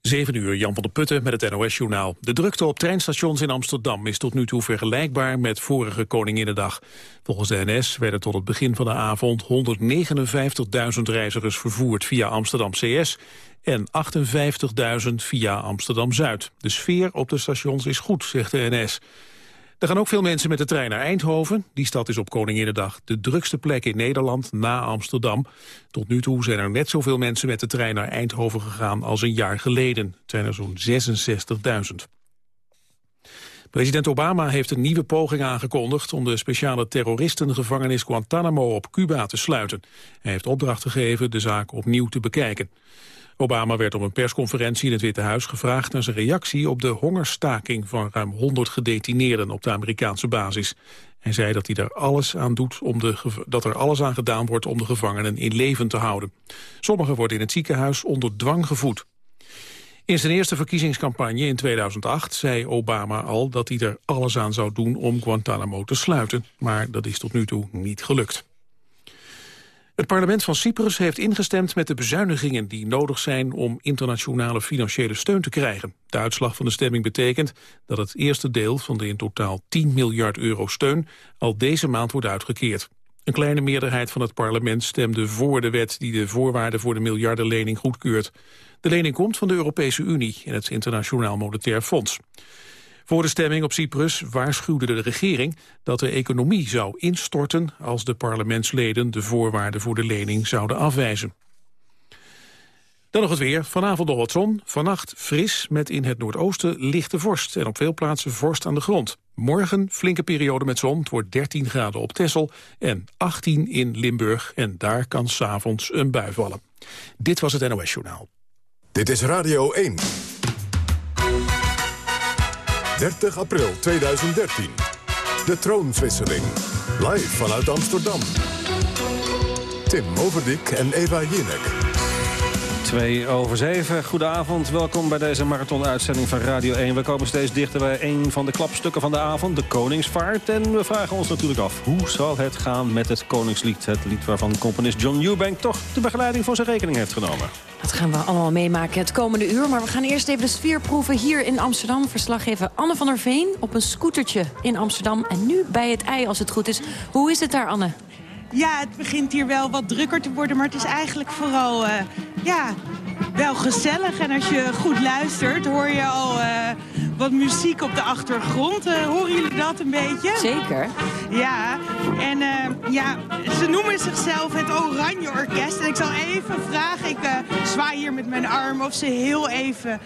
7 uur, Jan van der Putten met het NOS-journaal. De drukte op treinstations in Amsterdam is tot nu toe vergelijkbaar met vorige Koninginnedag. Volgens de NS werden tot het begin van de avond 159.000 reizigers vervoerd via Amsterdam CS en 58.000 via Amsterdam-Zuid. De sfeer op de stations is goed, zegt de NS. Er gaan ook veel mensen met de trein naar Eindhoven. Die stad is op Koninginnedag de drukste plek in Nederland na Amsterdam. Tot nu toe zijn er net zoveel mensen met de trein naar Eindhoven gegaan als een jaar geleden. Het zijn er zo'n 66.000. President Obama heeft een nieuwe poging aangekondigd om de speciale terroristengevangenis Guantanamo op Cuba te sluiten. Hij heeft opdracht gegeven de zaak opnieuw te bekijken. Obama werd op een persconferentie in het Witte Huis gevraagd naar zijn reactie op de hongerstaking van ruim 100 gedetineerden op de Amerikaanse basis. Hij zei dat, hij er alles aan doet om de, dat er alles aan gedaan wordt om de gevangenen in leven te houden. Sommigen worden in het ziekenhuis onder dwang gevoed. In zijn eerste verkiezingscampagne in 2008 zei Obama al dat hij er alles aan zou doen om Guantanamo te sluiten. Maar dat is tot nu toe niet gelukt. Het parlement van Cyprus heeft ingestemd met de bezuinigingen die nodig zijn om internationale financiële steun te krijgen. De uitslag van de stemming betekent dat het eerste deel van de in totaal 10 miljard euro steun al deze maand wordt uitgekeerd. Een kleine meerderheid van het parlement stemde voor de wet die de voorwaarden voor de miljardenlening goedkeurt. De lening komt van de Europese Unie en het Internationaal Monetair Fonds. Voor de stemming op Cyprus waarschuwde de regering dat de economie zou instorten als de parlementsleden de voorwaarden voor de lening zouden afwijzen. Dan nog het weer. Vanavond nog wat zon. Vannacht fris met in het noordoosten lichte vorst. En op veel plaatsen vorst aan de grond. Morgen flinke periode met zon. Het wordt 13 graden op Texel en 18 in Limburg. En daar kan s'avonds een bui vallen. Dit was het NOS Journaal. Dit is Radio 1. 30 april 2013. De troonwisseling. Live vanuit Amsterdam. Tim Overdijk en Eva Jinek. 2 over 7. Goedenavond, welkom bij deze marathon-uitzending van Radio 1. We komen steeds dichter bij een van de klapstukken van de avond, de Koningsvaart. En we vragen ons natuurlijk af, hoe zal het gaan met het Koningslied? Het lied waarvan componist John Eubank toch de begeleiding voor zijn rekening heeft genomen. Dat gaan we allemaal meemaken het komende uur. Maar we gaan eerst even de sfeer proeven hier in Amsterdam. Verslaggever Anne van der Veen op een scootertje in Amsterdam. En nu bij het ei als het goed is. Hoe is het daar, Anne? Ja, het begint hier wel wat drukker te worden, maar het is eigenlijk vooral uh, ja, wel gezellig. En als je goed luistert, hoor je al uh, wat muziek op de achtergrond. Uh, horen jullie dat een beetje? Zeker. Ja, en ja, ze noemen zichzelf het Oranje Orkest. En ik zal even vragen, ik zwaai hier met mijn arm, of ze heel even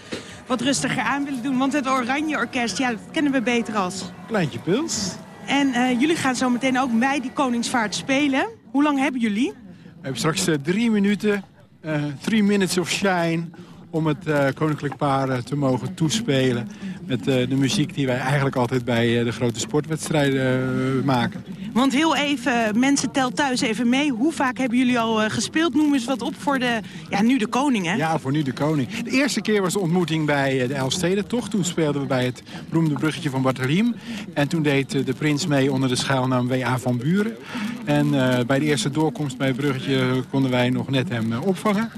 wat rustiger aan willen doen. Want het Oranje Orkest, ja, dat kennen we beter als... Kleintje Pils. En uh, jullie gaan zo meteen ook bij die Koningsvaart spelen. Hoe lang hebben jullie? We hebben straks uh, drie minuten, uh, three minutes of shine om het uh, koninklijk paar te mogen toespelen. Met uh, de muziek die wij eigenlijk altijd bij de grote sportwedstrijden maken. Want heel even, mensen tel thuis even mee. Hoe vaak hebben jullie al gespeeld? Noem eens wat op voor de, ja, nu de koning, hè? Ja, voor nu de koning. De eerste keer was de ontmoeting bij de Elfstedentocht. Toen speelden we bij het beroemde bruggetje van Bartoliem. En toen deed de prins mee onder de schuilnaam W.A. van Buren. En bij de eerste doorkomst bij het bruggetje konden wij nog net hem opvangen.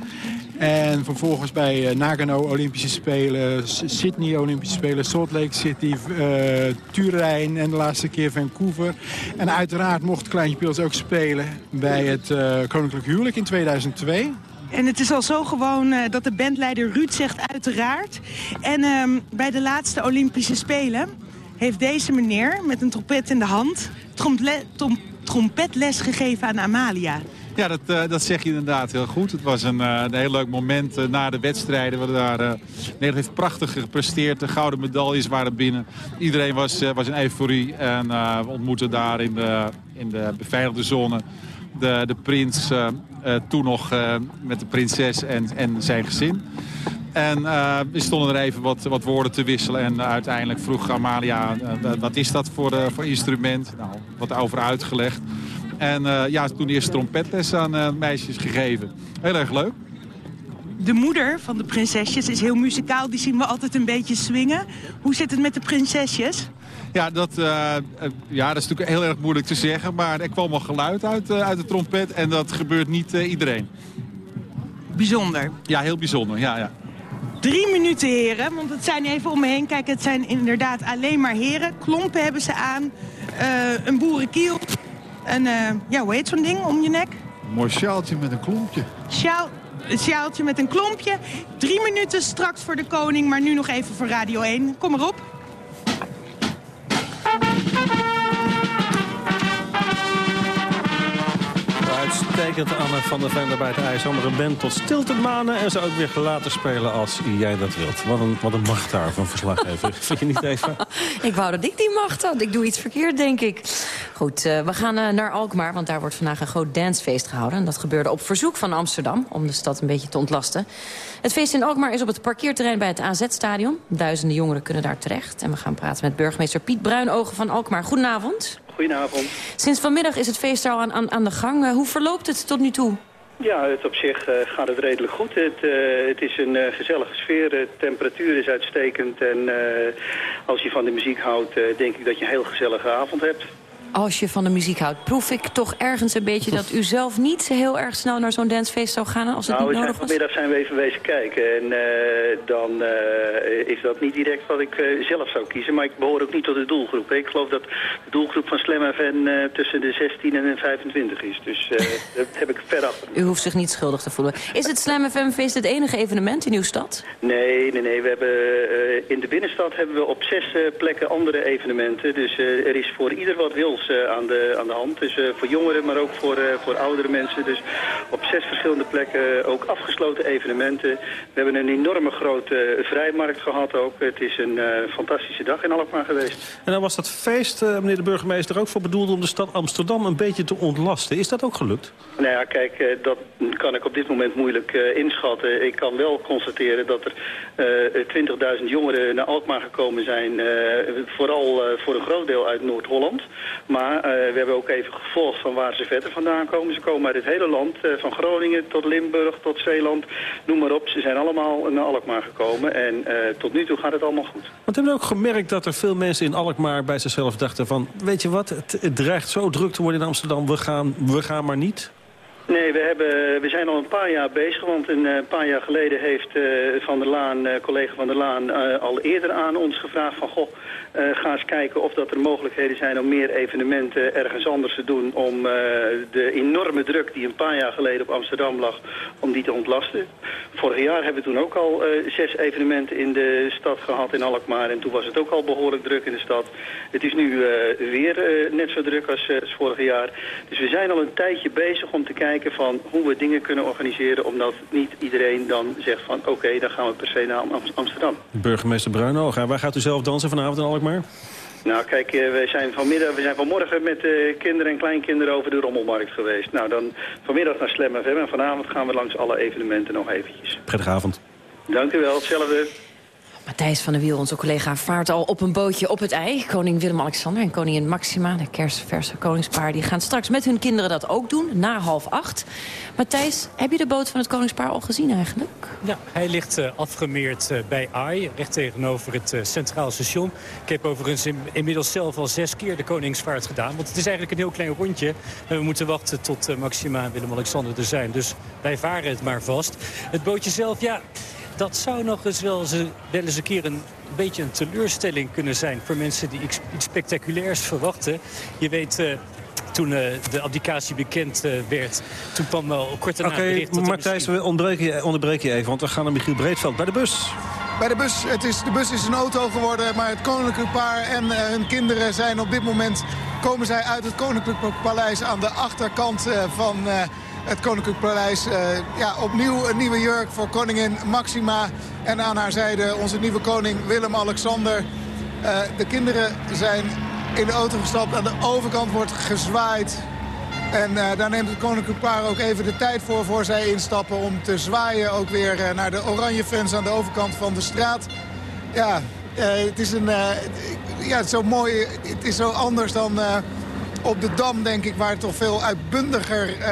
En vervolgens bij uh, Nagano Olympische Spelen, Sydney Olympische Spelen, Salt Lake City, uh, Turijn en de laatste keer Vancouver. En uiteraard mocht Kleintje Pils ook spelen bij het uh, Koninklijk Huwelijk in 2002. En het is al zo gewoon dat de bandleider Ruud zegt uiteraard. En um, bij de laatste Olympische Spelen heeft deze meneer met een trompet in de hand... trompetles gegeven aan Amalia. Ja, dat, uh, dat zeg je inderdaad heel goed. Het was een, uh, een heel leuk moment uh, na de wedstrijden. We daar, Nederland heeft prachtig gepresteerd. De gouden medailles waren binnen. Iedereen was, was in euforie. En we ontmoetten daar in de, in de beveiligde zone de, de prins. toen nog met de prinses en, en zijn gezin. En we stonden er even wat, wat woorden te wisselen. En uiteindelijk vroeg Amalia, wat is dat voor, voor instrument? Nou, wat over uitgelegd. En uh, ja, toen eerst trompetles aan uh, meisjes gegeven. Heel erg leuk. De moeder van de prinsesjes is heel muzikaal. Die zien we altijd een beetje swingen. Hoe zit het met de prinsesjes? Ja, dat, uh, ja, dat is natuurlijk heel erg moeilijk te zeggen. Maar er kwam al geluid uit, uit de trompet. En dat gebeurt niet iedereen. Bijzonder? Ja, heel bijzonder. Ja, ja. drie minuten heren. Want het zijn even om me heen kijken. Het zijn inderdaad alleen maar heren. Klompen hebben ze aan. Een boerenkiel. En uh, ja, hoe heet zo'n ding om je nek? Een mooi sjaaltje met een klompje. Sjaal, een sjaaltje met een klompje. Drie minuten straks voor de koning, maar nu nog even voor Radio 1. Kom erop. uitstekend Anne van der Ven bij het ijs om er een band tot stil te manen... en ze ook weer laten spelen als jij dat wilt. Wat een, wat een macht daar van verslaggever. Vind je niet, even? ik wou dat ik die macht had. Ik doe iets verkeerd, denk ik. Goed, uh, we gaan uh, naar Alkmaar, want daar wordt vandaag een groot dancefeest gehouden. En dat gebeurde op verzoek van Amsterdam, om de stad een beetje te ontlasten. Het feest in Alkmaar is op het parkeerterrein bij het AZ-stadion. Duizenden jongeren kunnen daar terecht. En we gaan praten met burgemeester Piet Bruinogen van Alkmaar. Goedenavond. Goedenavond. Sinds vanmiddag is het feest al aan, aan, aan de gang. Uh, hoe verloopt het tot nu toe? Ja, het op zich uh, gaat het redelijk goed. Het, uh, het is een uh, gezellige sfeer. De temperatuur is uitstekend. En als je van de muziek houdt, denk ik dat je een heel gezellige avond hebt als je van de muziek houdt. Proef ik toch ergens een beetje dat u zelf niet heel erg snel naar zo'n dancefeest zou gaan als het nou, niet nodig was? vanmiddag zijn we even wezen kijken. En uh, dan uh, is dat niet direct wat ik uh, zelf zou kiezen. Maar ik behoor ook niet tot de doelgroep. Ik geloof dat de doelgroep van Slam FN tussen de 16 en de 25 is. Dus dat heb ik ver achter. U hoeft zich niet schuldig te voelen. Is het Slam FM feest het enige evenement in uw stad? Nee, nee, nee. We hebben, in de binnenstad hebben we op zes plekken andere evenementen. Dus er is voor ieder wat wils uh, aan, de, aan de hand. Dus uh, voor jongeren, maar ook voor, uh, voor oudere mensen. Dus op zes verschillende plekken ook afgesloten evenementen. We hebben een enorme grote vrijmarkt gehad ook. Het is een fantastische dag in Alkmaar geweest. En dan was dat feest, meneer de burgemeester, ook voor bedoeld om de stad Amsterdam een beetje te ontlasten. Is dat ook gelukt? Nou ja, kijk, dat kan ik op dit moment moeilijk inschatten. Ik kan wel constateren dat er 20.000 jongeren naar Alkmaar gekomen zijn. vooral voor een groot deel uit Noord-Holland. Maar uh, we hebben ook even gevolgd van waar ze verder vandaan komen. Ze komen uit het hele land, uh, van Groningen tot Limburg tot Zeeland, noem maar op. Ze zijn allemaal naar Alkmaar gekomen en uh, tot nu toe gaat het allemaal goed. Want hebben we ook gemerkt dat er veel mensen in Alkmaar bij zichzelf dachten van... weet je wat, het, het dreigt zo druk te worden in Amsterdam, we gaan, we gaan maar niet? Nee, we, hebben, we zijn al een paar jaar bezig, want een paar jaar geleden heeft Van der Laan, collega Van der Laan, al eerder aan ons gevraagd van... goh, ga eens kijken of dat er mogelijkheden zijn om meer evenementen ergens anders te doen. Om de enorme druk die een paar jaar geleden op Amsterdam lag, om die te ontlasten. Vorig jaar hebben we toen ook al zes evenementen in de stad gehad in Alkmaar. En toen was het ook al behoorlijk druk in de stad. Het is nu weer net zo druk als, vorig jaar. Dus we zijn al een tijdje bezig om te kijken van hoe we dingen kunnen organiseren. Omdat niet iedereen dan zegt van oké, okay, dan gaan we per se naar Amsterdam. Burgemeester Bruinoog, waar gaat u zelf dansen vanavond in Alkmaar? Nou, kijk, eh, we zijn, vanmiddag, we zijn vanmorgen met uh, kinderen en kleinkinderen over de rommelmarkt geweest. Nou, dan vanmiddag naar Slam FM en vanavond gaan we langs alle evenementen nog eventjes. Prettige avond. Dank u wel, hetzelfde. Matthijs van der Wiel, onze collega, vaart al op een bootje op het ei. Koning Willem-Alexander en koningin Maxima, de kerstverse koningspaar... die gaan straks met hun kinderen dat ook doen, na half acht. Matthijs, heb je de boot van het koningspaar al gezien eigenlijk? Ja, hij ligt uh, afgemeerd uh, bij Ai, recht tegenover het uh, Centraal Station. Ik heb overigens in, inmiddels zelf al zes keer de koningsvaart gedaan. Want het is eigenlijk een heel klein rondje. En we moeten wachten tot Maxima en Willem-Alexander er zijn. Dus wij varen het maar vast. Het bootje zelf, ja dat zou nog eens wel, wel eens een keer een beetje een teleurstelling kunnen zijn... voor mensen die iets spectaculairs verwachten. Je weet... Uh, toen uh, de abdicatie bekend uh, werd. Toen kwam wel kort daarna okay, bericht... Oké, Matthijs, we onderbreken je, onderbreken je even, want we gaan naar Michiel Breedveld bij de bus. Bij de bus, het is, de bus is een auto geworden, maar het koninklijk paar en uh, hun kinderen zijn op dit moment... komen zij uit het koninklijk paleis aan de achterkant van het Koninklijk Paleis. Uh, ja, opnieuw een nieuwe jurk voor koningin Maxima. En aan haar zijde onze nieuwe koning Willem-Alexander. Uh, de kinderen zijn in de auto gestapt. Aan de overkant wordt gezwaaid. En uh, daar neemt het koninklijk paar ook even de tijd voor... voor zij instappen om te zwaaien. Ook weer naar de oranje fans aan de overkant van de straat. Ja, het is een... ja, zo mooi. Het is zo anders dan op de Dam, denk ik, waar toch veel uitbundiger uh,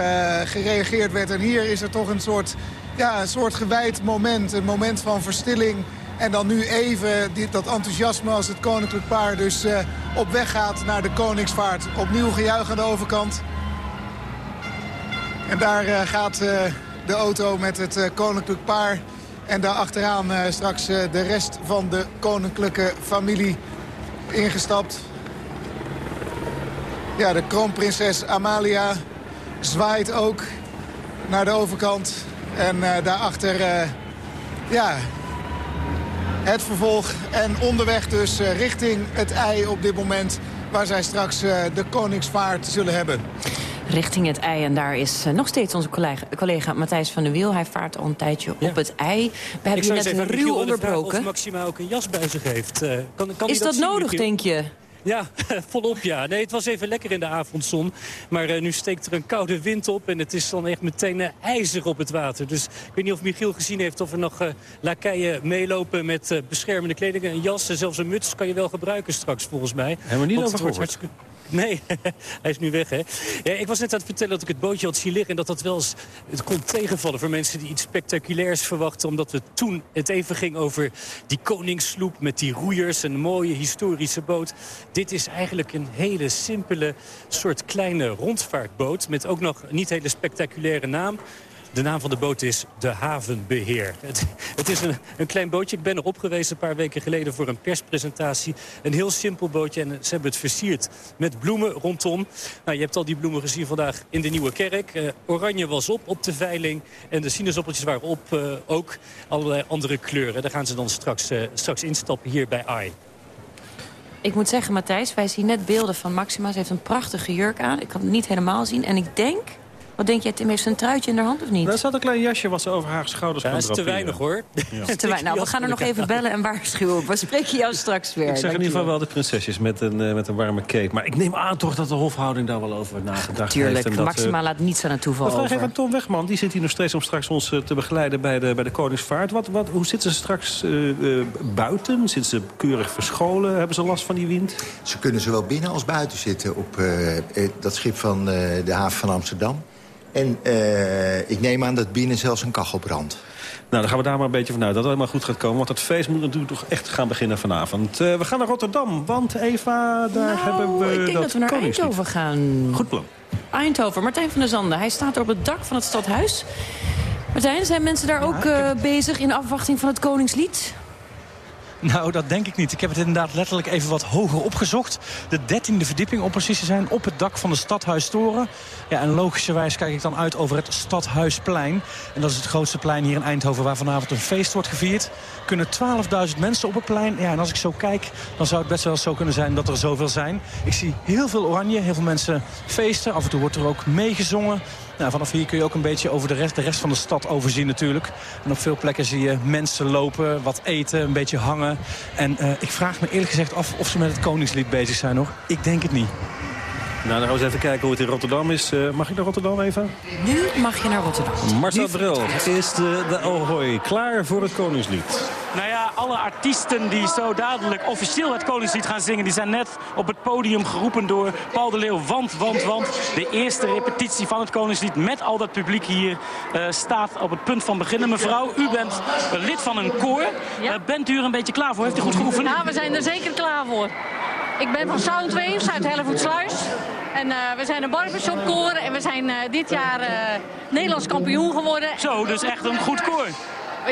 gereageerd werd. En hier is er toch een soort, ja, een soort gewijd moment, een moment van verstilling. En dan nu even dit, dat enthousiasme als het koninklijk paar dus uh, op weg gaat naar de koningsvaart. Opnieuw gejuich aan de overkant. En daar uh, gaat de auto met het koninklijk paar En daar achteraan straks de rest van de koninklijke familie ingestapt. Ja, de kroonprinses Amalia zwaait ook naar de overkant. En daarachter, ja, het vervolg. En onderweg dus richting het ei op dit moment waar zij straks de koningsvaart zullen hebben richting het ei. En daar is eh, nog steeds onze collega, collega Matthijs van der Wiel. Hij vaart al een tijdje op het ei. We hebben hier net een ruw onderbroken. Of Maxima ook een jas bij zich heeft. Uh, kan, kan is dat, dat nodig, denk je? Ja, volop ja. Nee, het was even lekker in de avondzon. Maar uh, nu steekt er een koude wind op en het is dan echt meteen uh, ijzig op het water. Dus ik weet niet of Michiel gezien heeft of er nog uh, lakeien meelopen met beschermende kleding. Een jas en zelfs een muts kan je wel gebruiken straks volgens mij. We niet over gehoord. Nee, hij is nu weg, hè? Ja, ik was net aan het vertellen dat ik het bootje had zien liggen... en dat dat wel eens het kon tegenvallen voor mensen die iets spectaculairs verwachten... omdat we toen het even ging over die koningssloep met die roeiers... een mooie historische boot. Dit is eigenlijk een hele simpele soort kleine rondvaartboot... met ook nog niet hele spectaculaire naam. De naam van de boot is de Havenbeheer. Het, het is een, een, klein bootje. Ik ben erop geweest een paar weken geleden voor een perspresentatie. Een heel simpel bootje en ze hebben het versierd met bloemen rondom. Nou, je hebt al die bloemen gezien vandaag in de Nieuwe Kerk. Uh, oranje was op, op de veiling. En de sinaasappeltjes waren op, uh, ook allerlei andere kleuren. Daar gaan ze dan straks, uh, straks instappen hier bij AI. Ik moet zeggen, Matthijs, wij zien net beelden van Maxima. Ze heeft een prachtige jurk aan. Ik kan het niet helemaal zien. En ik denk wat denk jij, Tim, heeft ze een truitje in de hand of niet? Dat zat een klein jasje wat ze over haar schouders ja, kan Dat is te weinig, hoor. Ja. te weinig. Nou, we gaan er nog even bellen en waarschuwen. We spreken jou straks weer. Ik zeg in ieder geval wel de prinsesjes met een, uh, met een warme cake. Maar ik neem aan toch dat de hofhouding daar wel over nagedacht Tuurlijk, heeft. Tuurlijk, Maxima uh, laat niets aan het toeval over. Even Tom Wegman, die zit hier nog steeds om straks ons uh, te begeleiden bij de, bij de Koningsvaart. Wat, wat, hoe zitten ze straks buiten? Zitten ze keurig verscholen? Hebben ze last van die wind? Ze kunnen zowel binnen als buiten zitten op dat schip van de haven van Amsterdam. En uh, ik neem aan dat binnen zelfs een kachel brandt. Nou, dan gaan we daar maar een beetje vanuit dat het helemaal goed gaat komen. Want het feest moet natuurlijk toch echt gaan beginnen vanavond. Uh, we gaan naar Rotterdam, want Eva, daar nou, hebben we ik denk dat, dat we naar Eindhoven gaan. Goed plan. Eindhoven, Martijn van der Zanden. Hij staat er op het dak van het stadhuis. Martijn, zijn mensen daar ook uh, bezig in afwachting van het Koningslied? Nou, dat denk ik niet. Ik heb het inderdaad letterlijk even wat hoger opgezocht. De dertiende verdieping om precies te zijn op het dak van de Stadhuistoren. Ja, en logischerwijs kijk ik dan uit over het Stadhuisplein. En dat is het grootste plein hier in Eindhoven waar vanavond een feest wordt gevierd. Kunnen 12.000 mensen op het plein. Ja, en als ik zo kijk, dan zou het best wel zo kunnen zijn dat er zoveel zijn. Ik zie heel veel oranje, heel veel mensen feesten. Af en toe wordt er ook meegezongen. Nou, vanaf hier kun je ook een beetje over de rest, de rest van de stad overzien natuurlijk. En op veel plekken zie je mensen lopen, wat eten, een beetje hangen. En uh, ik vraag me eerlijk gezegd af of ze met het Koningslied bezig zijn nog. Ik denk het niet. Nou, dan gaan we eens even kijken hoe het in Rotterdam is. Uh, mag ik naar Rotterdam even? Nu mag je naar Rotterdam. Marcel Bril is de, de Ahoy klaar voor het Koningslied. Nou ja, alle artiesten die zo dadelijk officieel het Koningslied gaan zingen... die zijn net op het podium geroepen door Paul de Leeuw. Want, want, want de eerste repetitie van het Koningslied... met al dat publiek hier uh, staat op het punt van beginnen. Mevrouw, u bent lid van een koor. Ja. Uh, bent u er een beetje klaar voor? Heeft u goed geoefend? Ja, we zijn er zeker klaar voor. Ik ben van Sound Waves uit Hellevoetsluis. En uh, we zijn een barbershop koor en we zijn uh, dit jaar uh, Nederlands kampioen geworden. Zo, dus echt een goed koor.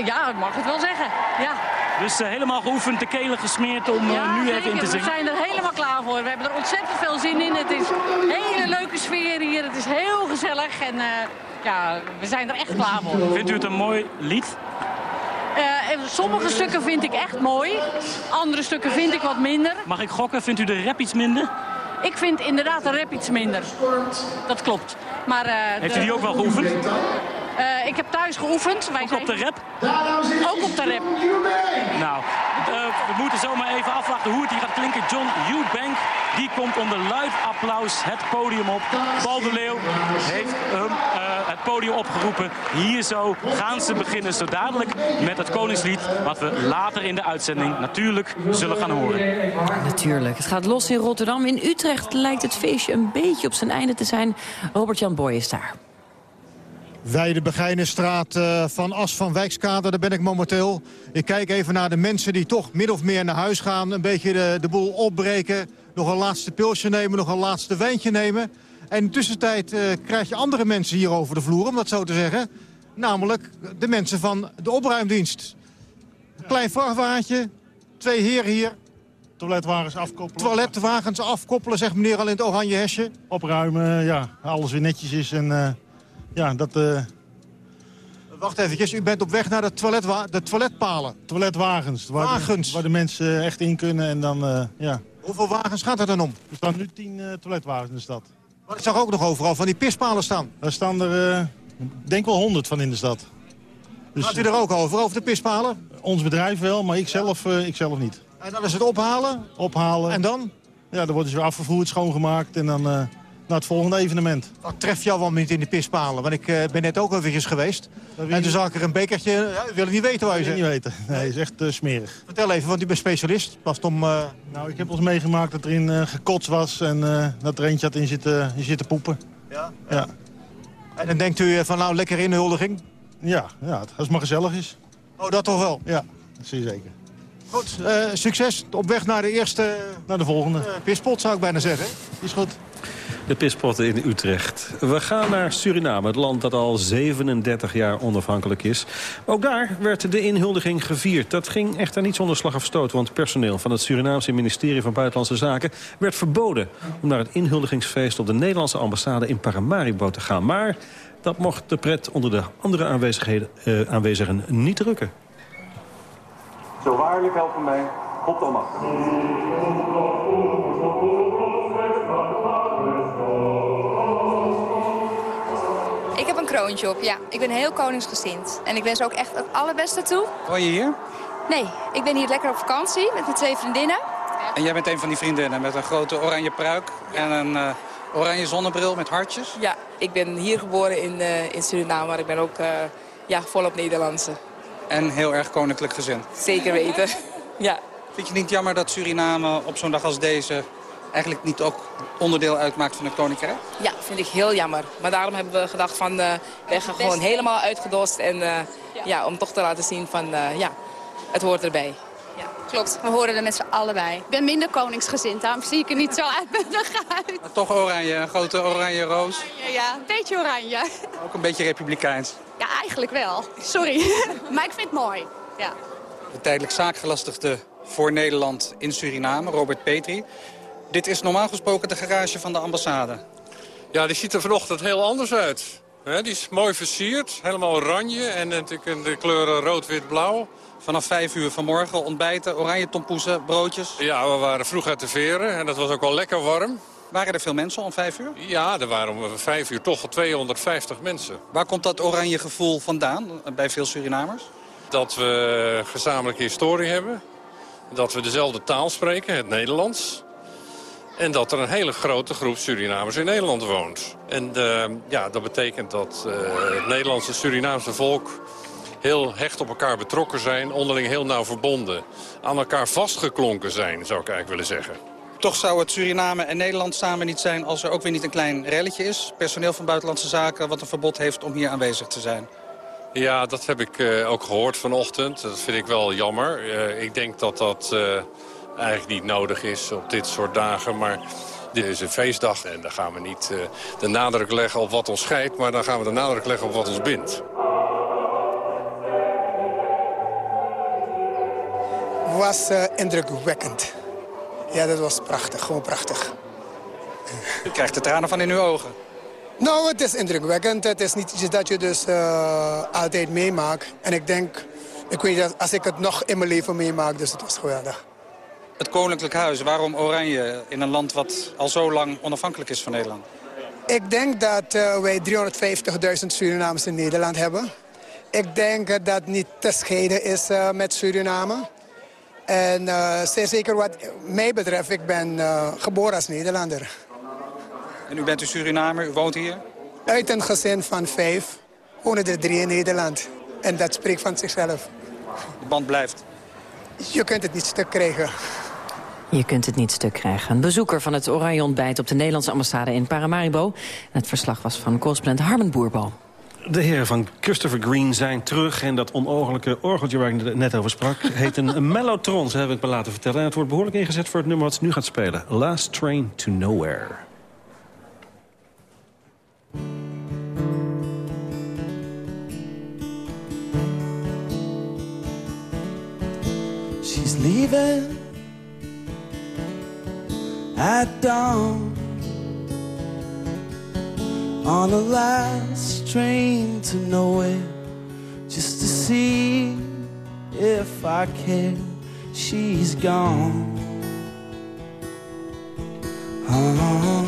Ja, ik mag het wel zeggen. Ja. Dus helemaal geoefend, de kelen gesmeerd om ja, nu even in te zingen. we zijn er helemaal klaar voor. We hebben er ontzettend veel zin in. Het is een hele leuke sfeer hier. Het is heel gezellig en ja, we zijn er echt klaar voor. Vindt u het een mooi lied? Sommige stukken vind ik echt mooi. Andere stukken vind ik wat minder. Mag ik gokken? Vindt u de rap iets minder? Ik vind inderdaad de rap iets minder. Dat klopt. Maar, Heeft u die ook wel geoefend? Uh, ik heb thuis geoefend. Wij ook op de rap? Ook op de rap. Nou, uh, we moeten zomaar even afwachten hoe het hier gaat klinken. John Eubank, die komt onder luid applaus het podium op. Paul de Leeuw heeft hem uh, het podium opgeroepen. Hier zo gaan ze beginnen, zo dadelijk met het Koningslied. Wat we later in de uitzending natuurlijk zullen gaan horen. Natuurlijk. Het gaat los in Rotterdam. In Utrecht lijkt het feestje een beetje op zijn einde te zijn. Robert-Jan Boy is daar. Wijde Begijnenstraat uh, van As van Wijkskade, daar ben ik momenteel. Ik kijk even naar de mensen die toch min of meer naar huis gaan. Een beetje de, de boel opbreken. Nog een laatste pilsje nemen, nog een laatste wijntje nemen. En in de tussentijd uh, krijg je andere mensen hier over de vloer, om dat zo te zeggen. Namelijk de mensen van de opruimdienst. Klein vrachtwagentje, twee heren hier. Toiletwagens afkoppelen. Toiletwagens afkoppelen, zegt meneer al in het oranje hesje. Opruimen, ja, alles weer netjes is. En uh, ja, dat... Uh... Wacht even, u bent op weg naar de, toiletwa de toiletpalen. Toiletwagens. Waar Wagens. De, waar de mensen echt in kunnen en dan, uh, ja. Hoeveel wagens gaat er dan om? Er staan nu tien toiletwagens in de stad. Maar ik zag ook nog overal van die pispalen staan. Daar staan er, denk wel honderd van in de stad. Dus, Gaat u er ook over, over de pispalen? Ons bedrijf wel, maar ik zelf, ik zelf niet. En dan is het ophalen? Ophalen. En dan? Ja, dan worden ze weer afgevoerd, schoongemaakt en dan uh, naar het volgende evenement. Wat treft jou wel niet in de pispalen? Want ik uh, ben net ook eventjes geweest. En toen zag ik er een bekertje, ja, ik wil het niet weten waar je zit. niet weten, nee, is echt uh, smerig. Vertel even, want u bent specialist. Was om, Nou, ik heb ons meegemaakt dat erin gekotst was en dat er eentje had in zitten, in zitten poepen. Ja? ja? En dan denkt u van nou, lekker inhuldiging? Ja, ja, als het maar gezellig is. Oh, dat toch wel? Ja, dat zie je zeker. Goed, uh, succes. Op weg naar de eerste... Naar de volgende. Uh, pispot zou ik bijna zeggen. Is goed. De pispotten in Utrecht. We gaan naar Suriname, het land dat al 37 jaar onafhankelijk is. Ook daar werd de inhuldiging gevierd. Dat ging echter niet zonder slag of stoot, want personeel van het Surinaamse ministerie van Buitenlandse Zaken werd verboden om naar het inhuldigingsfeest op de Nederlandse ambassade in Paramaribo te gaan. Maar dat mocht de pret onder de andere aanwezigheden, uh, aanwezigen niet drukken. Zo waarlijk helpen mij, God Thomas. Ik heb een kroontje op, ja. Ik ben heel koningsgezind. En ik wens ook echt het allerbeste toe. Woon je hier? Nee, ik ben hier lekker op vakantie met mijn twee vriendinnen. En jij bent een van die vriendinnen met een grote oranje pruik en een uh, oranje zonnebril met hartjes? Ja, ik ben hier geboren in, uh, in Suriname, maar ik ben ook uh, ja, volop Nederlandse. En heel erg koninklijk gezind. Zeker weten, ja. Vind je niet jammer dat Suriname op zo'n dag als deze... eigenlijk niet ook onderdeel uitmaakt van het koninkrijk? Ja, vind ik heel jammer. Maar daarom hebben we gedacht van... Uh, we gaan gewoon helemaal uitgedost. En uh, ja. ja. om toch te laten zien van... Uh, ja, het hoort erbij. Ja, klopt. We horen er met z'n allebei. Ik ben minder koningsgezind, daarom zie ik er niet zo uitbundig uit. Maar toch oranje, een grote oranje roos. Ja, ja, een beetje oranje. Ook een beetje republikeins. Ja, eigenlijk wel. Sorry. maar ik vind het mooi. Ja. De tijdelijk zaakgelastigde voor Nederland in Suriname, Robert Petri. Dit is normaal gesproken de garage van de ambassade. Ja, die ziet er vanochtend heel anders uit. die is mooi versierd, helemaal oranje en natuurlijk de kleuren rood, wit, blauw. Vanaf vijf uur vanmorgen ontbijten, oranje tompoezen, broodjes. Ja, we waren vroeg uit de veren en dat was ook wel lekker warm. Waren er veel mensen om vijf uur? Ja, er waren om vijf uur toch 250 mensen. Waar komt dat oranje gevoel vandaan bij veel Surinamers? Dat we gezamenlijke historie hebben. Dat we dezelfde taal spreken, het Nederlands. En dat er een hele grote groep Surinamers in Nederland woont. En uh, ja, dat betekent dat uh, het Nederlandse Surinaamse volk heel hecht op elkaar betrokken zijn. Onderling heel nauw verbonden. Aan elkaar vastgeklonken zijn, zou ik eigenlijk willen zeggen. Toch zou het Suriname en Nederland samen niet zijn als er ook weer niet een klein relletje is. Personeel van Buitenlandse Zaken wat een verbod heeft om hier aanwezig te zijn. Ja, dat heb ik uh, ook gehoord vanochtend. Dat vind ik wel jammer. Uh, ik denk dat dat uh, eigenlijk niet nodig is op dit soort dagen. Maar dit is een feestdag en daar gaan we niet de nadruk leggen op wat ons scheidt... maar dan gaan we de nadruk leggen op wat ons bindt. was indrukwekkend. Ja, dat was prachtig. Gewoon prachtig. U krijgt de tranen van in uw ogen. Nou, het is indrukwekkend. Het is niet iets dat je dus uh, altijd meemaakt. En ik denk, ik weet dat als ik het nog in mijn leven meemaak, dus het was geweldig. Het Koninklijk Huis, waarom oranje in een land wat al zo lang onafhankelijk is van Nederland? Ik denk dat uh, wij 350.000 Surinamers in Nederland hebben. Ik denk dat niet te scheiden is uh, met Suriname. En uh, zeer zeker wat mij betreft, ik ben uh, geboren als Nederlander. En u bent een Surinamer, u woont hier? Uit een gezin van vijf wonen er drie in Nederland. En dat spreekt van zichzelf. De band blijft? Je kunt het niet stuk krijgen. Je kunt het niet stuk krijgen. Een bezoeker van het Oranje Ontbijt op de Nederlandse ambassade in Paramaribo. Het verslag was van correspondent Harmen Boerbal. De heren van Christopher Green zijn terug. En dat onogelijke orgeltje waar ik net over sprak... heet een mellotron, heb ik me laten vertellen. En het wordt behoorlijk ingezet voor het nummer wat ze nu gaat spelen. Last Train to Nowhere. She's leaving at dawn on the last train to nowhere just to see if I care. She's gone. Uh-huh.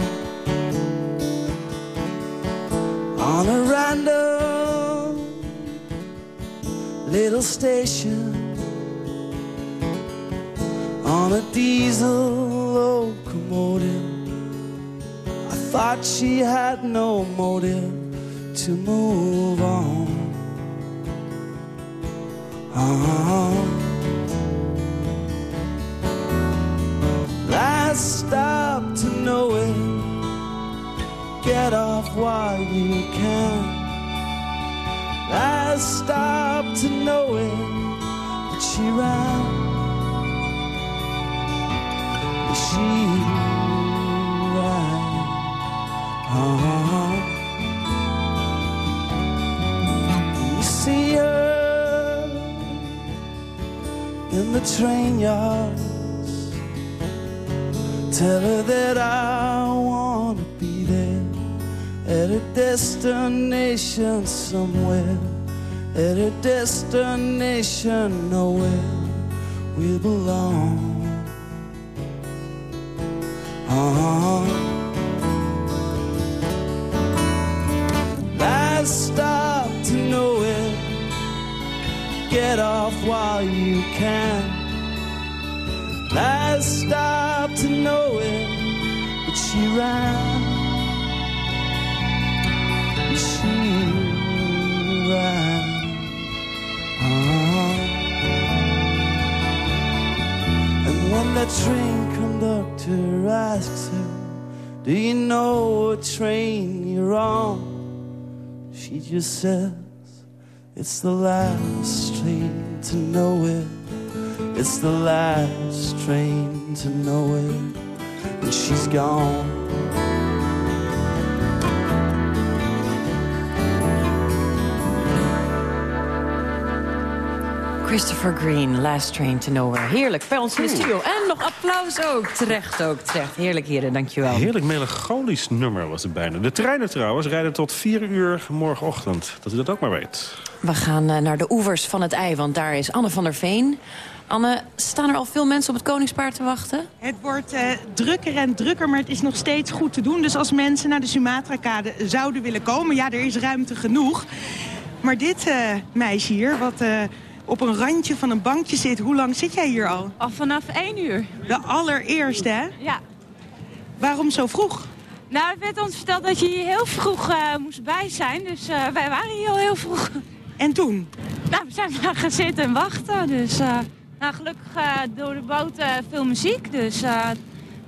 On a random little station on a diesel locomotive. Thought she had no motive to move on. Uh-huh. Last stop to nowhere. Get off while you can. Last stop to nowhere. But she ran. She. You see her in the train yards. Tell her that I wanna be there at a destination somewhere. At a destination nowhere we belong. Uh-huh. Get off while you can. Last stop to nowhere, but she ran. She ran. Uh-huh. And when the train conductor asks her, Do you know what train you're on? She just says, It's the last train to nowhere. It's the last train to nowhere. And she's gone. Christopher Green, Last Train to Nowhere. Heerlijk, bij ons in de studio. En nog applaus ook. Terecht ook, terecht. Heerlijk, heren, dankjewel. Heerlijk melancholisch nummer was het bijna. De treinen trouwens rijden tot 4 uur morgenochtend. Dat u dat ook maar weet. We gaan eh, naar de oevers van het ei, want daar is Anne van der Veen. Anne, staan er al veel mensen op het Koningspaard te wachten? Het wordt eh, drukker en drukker, maar het is nog steeds goed te doen. Dus als mensen naar de Sumatra-kade zouden willen komen... ja, er is ruimte genoeg. Maar dit eh, meisje hier, wat eh, op een randje van een bankje zit... hoe lang zit jij hier al? Al vanaf één uur. De allereerste, hè? Ja. Waarom zo vroeg? Nou, het werd ons verteld dat je hier heel vroeg eh, moest bij zijn. Dus eh, wij waren hier al heel vroeg. En toen? Nou, we zijn maar gaan zitten en wachten. Dus eh, nou, gelukkig door de boot veel muziek. Dus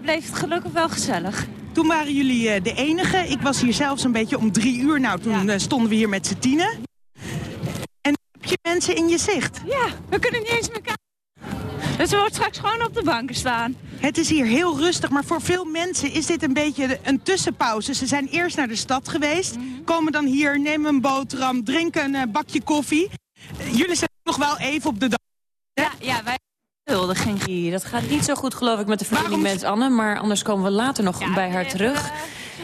bleef het gelukkig wel gezellig. Toen waren jullie de enige. Ik was hier zelfs een beetje om drie uur. Nou, toen stonden we hier met z'n tienen. Je mensen in je zicht? Ja, we kunnen niet eens kijken. Dus we worden straks gewoon op de banken staan. Het is hier heel rustig, maar voor veel mensen is dit een beetje een tussenpauze. Ze zijn eerst naar de stad geweest, komen dan hier, nemen een boterham, drinken een bakje koffie. Jullie zijn nog wel even op de dag. Ja, ja wij Huldiging. Dat gaat niet zo goed, geloof ik, met de met Anne. Maar anders komen we later nog bij haar terug.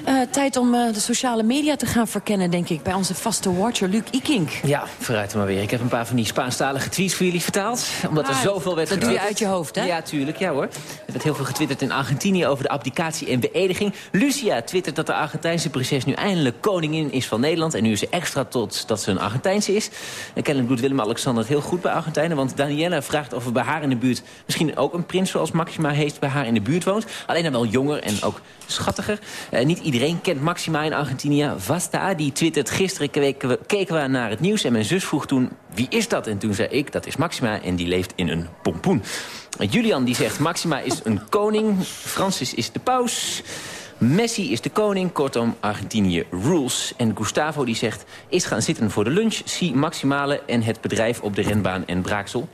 Eh, tijd om eh, de sociale media te gaan verkennen, denk ik. Bij onze vaste watcher, Luc Ikink. Ja, vooruit maar weer. Ik heb een paar van die Spaanstalige tweets voor jullie vertaald. Omdat er Ah, zoveel werd dat doe je uit je hoofd, hè? Ja, tuurlijk. Ja hoor. Er werd heel veel getwitterd in Argentinië over de abdicatie en beëdiging. Lucia twittert dat de Argentijnse prinses nu eindelijk koningin is van Nederland. En nu is ze extra tot dat ze een Argentijnse is. En kennelijk doet Willem-Alexander het heel goed bij Argentijnen. Want Daniela vraagt of er bij haar in de buurt misschien ook een prins zoals Maxima heeft bij haar in de buurt woont. Alleen dan wel jonger en ook schattiger. Eh, niet iedereen kent Maxima in Argentinië. Vasta, die twittert gisteren keken we, keken naar het nieuws. En mijn zus vroeg toen, wie is dat? En toen zei ik, dat is Maxima en die leeft in een pompoen. Eh, Julian die zegt, Maxima is een koning. Francis is de paus. Messi is de koning, kortom Argentinië rules. En Gustavo die zegt, is gaan zitten voor de lunch. Zie Maximale en het bedrijf op de renbaan en Braaksel.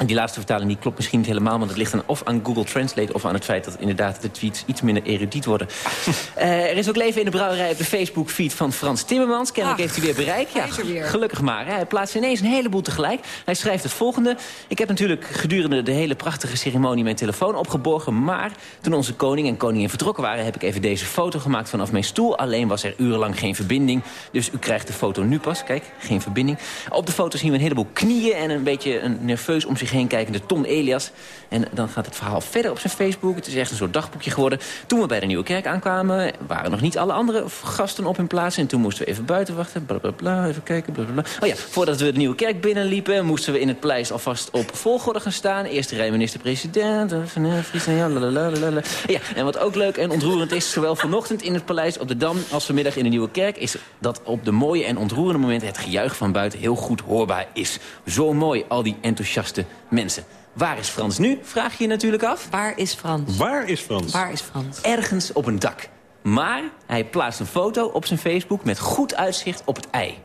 En die laatste vertaling die klopt misschien niet helemaal... maar dat ligt dan of aan Google Translate... of aan het feit dat inderdaad de tweets iets minder erudiet worden. Uh, er is ook leven in de brouwerij op de Facebook-feed van Frans Timmermans. Kennelijk heeft hij weer bereik. Ja, gelukkig maar. Hij plaatst ineens een heleboel tegelijk. Hij schrijft het volgende. Ik heb natuurlijk gedurende de hele prachtige ceremonie... mijn telefoon opgeborgen, maar toen onze koning en koningin vertrokken waren... heb ik even deze foto gemaakt vanaf mijn stoel. Alleen was er urenlang geen verbinding. Dus u krijgt de foto nu pas. Kijk, geen verbinding. Op de foto zien we een heleboel knieën... en een beetje een nerveus om zich heen kijkende Tom Elias. En dan gaat het verhaal verder op zijn Facebook. Het is echt een soort dagboekje geworden. Toen we bij de Nieuwe Kerk aankwamen... waren nog niet alle andere gasten op hun plaats. En toen moesten we even buiten wachten. Blablabla, even kijken. Blablabla. Oh ja, voordat we de Nieuwe Kerk binnenliepen... moesten we in het paleis alvast op volgorde gaan staan. Eerste rij minister-president. Ja, en wat ook leuk en ontroerend is... zowel vanochtend in het paleis op de Dam als vanmiddag in de Nieuwe Kerk... is dat op de mooie en ontroerende momenten... het gejuich van buiten heel goed hoorbaar is. Zo mooi, al die enthousiaste mensen. Waar is Frans nu, vraag je je natuurlijk af. Waar is Frans? Waar is Frans? Waar is Frans? Ergens op een dak. Maar hij plaatst een foto op zijn Facebook met goed uitzicht op het ei.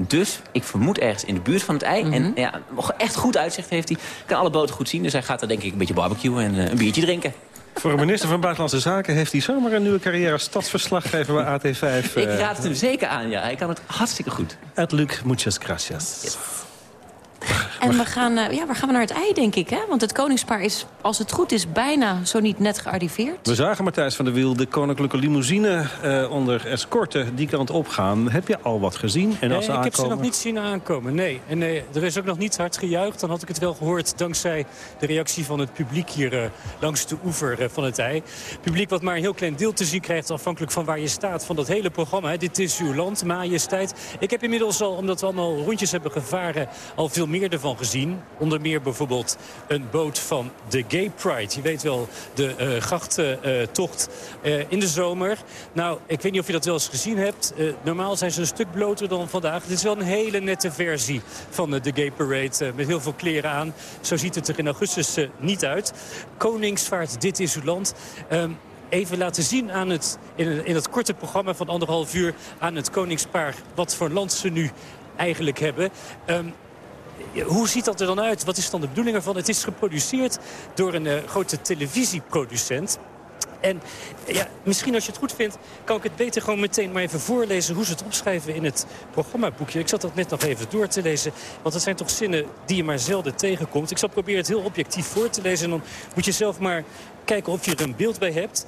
Dus ik vermoed ergens in de buurt van het ei. En Mhm. ja, echt goed uitzicht heeft hij. Kan alle boten goed zien. Dus hij gaat er denk ik een beetje barbecuen en eh, een biertje drinken. Voor een minister van Buitenlandse Zaken heeft hij zomaar een nieuwe carrière als stadsverslaggever bij AT5. Ik raad het hem zeker aan, ja. Hij kan het hartstikke goed. Ed Luc, muchas gracias. En we gaan, eh, ja, waar gaan we naar het ei, denk ik, hè? Want het koningspaar is, als het goed is, bijna zo niet net gearriveerd. We zagen Matthijs van der Wiel de koninklijke limousine eh, onder escorte die kant opgaan. Heb je al wat gezien? En als Nee, ze ik heb ze aankomen? nog niet zien aankomen, nee. En nee, er is ook nog niet hard gejuicht. Dan had ik het wel gehoord dankzij de reactie van het publiek hier eh, langs de oever eh, van het ei. Publiek wat maar een heel klein deel te zien krijgt afhankelijk van waar je staat van dat hele programma. Hè. Dit is uw land, majesteit. Ik heb inmiddels al, omdat we allemaal rondjes hebben gevaren, al veel meer ervan gezien. Onder meer bijvoorbeeld een boot van de Gay Pride. Je weet wel, de eh grachtentocht eh, in de zomer. Nou, ik weet niet of je dat wel eens gezien hebt. Eh, normaal zijn ze een stuk bloter dan vandaag. Dit is wel een hele nette versie van eh, de Gay Parade. eh, met heel veel kleren aan. Zo ziet het er in augustus eh, niet uit. Koningsvaart, dit is uw land. Ehm, even laten zien aan het, in, in het korte programma van anderhalf uur... aan het koningspaar wat voor land ze nu eigenlijk hebben. Ehm, hoe ziet dat er dan uit? Wat is dan de bedoeling ervan? Het is geproduceerd door een eh, grote televisieproducent. En ja, misschien als je het goed vindt, kan ik het beter gewoon meteen maar even voorlezen... hoe ze het opschrijven in het programmaboekje. Ik zat dat net nog even door te lezen, want het zijn toch zinnen die je maar zelden tegenkomt. Ik zal proberen het heel objectief voor te lezen... en dan moet je zelf maar kijken of je er een beeld bij hebt.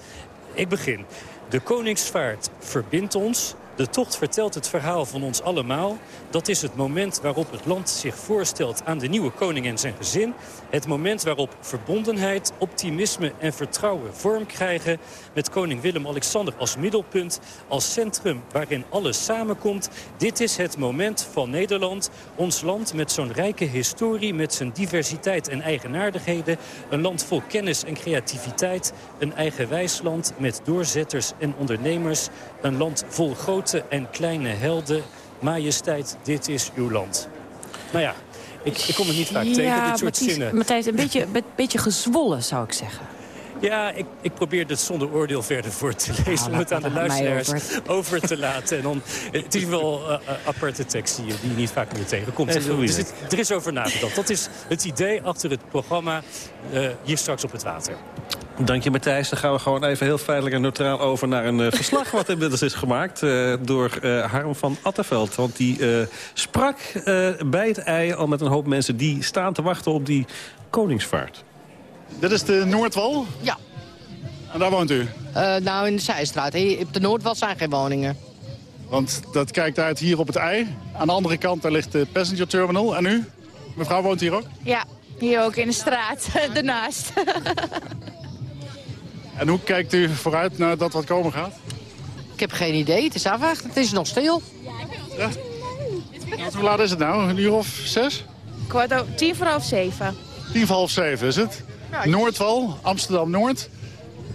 Ik begin. De koningsvaart verbindt ons. De tocht vertelt het verhaal van ons allemaal. Dat is het moment waarop het land zich voorstelt aan de nieuwe koning en zijn gezin. Het moment waarop verbondenheid, optimisme en vertrouwen vorm krijgen... met koning Willem-Alexander als middelpunt, als centrum waarin alles samenkomt. Dit is het moment van Nederland. Ons land met zo'n rijke historie, met zijn diversiteit en eigenaardigheden. Een land vol kennis en creativiteit. Een eigenwijs land met doorzetters en ondernemers. Een land vol grote en kleine helden. Majesteit, dit is uw land. Nou ja, ik, ik kom het niet vaak tegen, dit soort Matthijs, zinnen. Matthijs, een beetje, een beetje gezwollen, zou ik zeggen. Ja, ik, ik probeer het zonder oordeel verder voor te lezen... om het aan de luisteraars over. te laten. En dan, eh, het is wel eh, eh, aparte tekst die, je- die je niet vaak meer tegenkomt. Dus het- er is over nagedacht. Dat is het idee achter het programma eh, hier straks op het water. Dank je Matthijs. Dan gaan we gewoon even heel feitelijk en neutraal over naar een eh, verslag... wat inmiddels is gemaakt eh, door eh, Harm van Attenveld. Want die eh, sprak eh, bij het ei al met een hoop mensen... die staan te wachten op die koningsvaart. Dit is de Noordwal. Ja. En daar woont u? Eh, nou, in de Zijstraat. Op de Noordwal zijn geen woningen. Want dat kijkt uit hier op het ei. Aan de andere kant daar ligt de passenger terminal. En u? Mevrouw woont hier ook? Ja, hier ook in de straat, ernaast. En hoe kijkt u vooruit naar dat wat komen gaat? Ik heb geen idee. Het is afwachten. Het is nog stil. Ja. Hoe laat is het nou? Een uur of zes? Kwart over, tien voor half zeven. Tien voor half zeven is het. Noordwal, Amsterdam-Noord.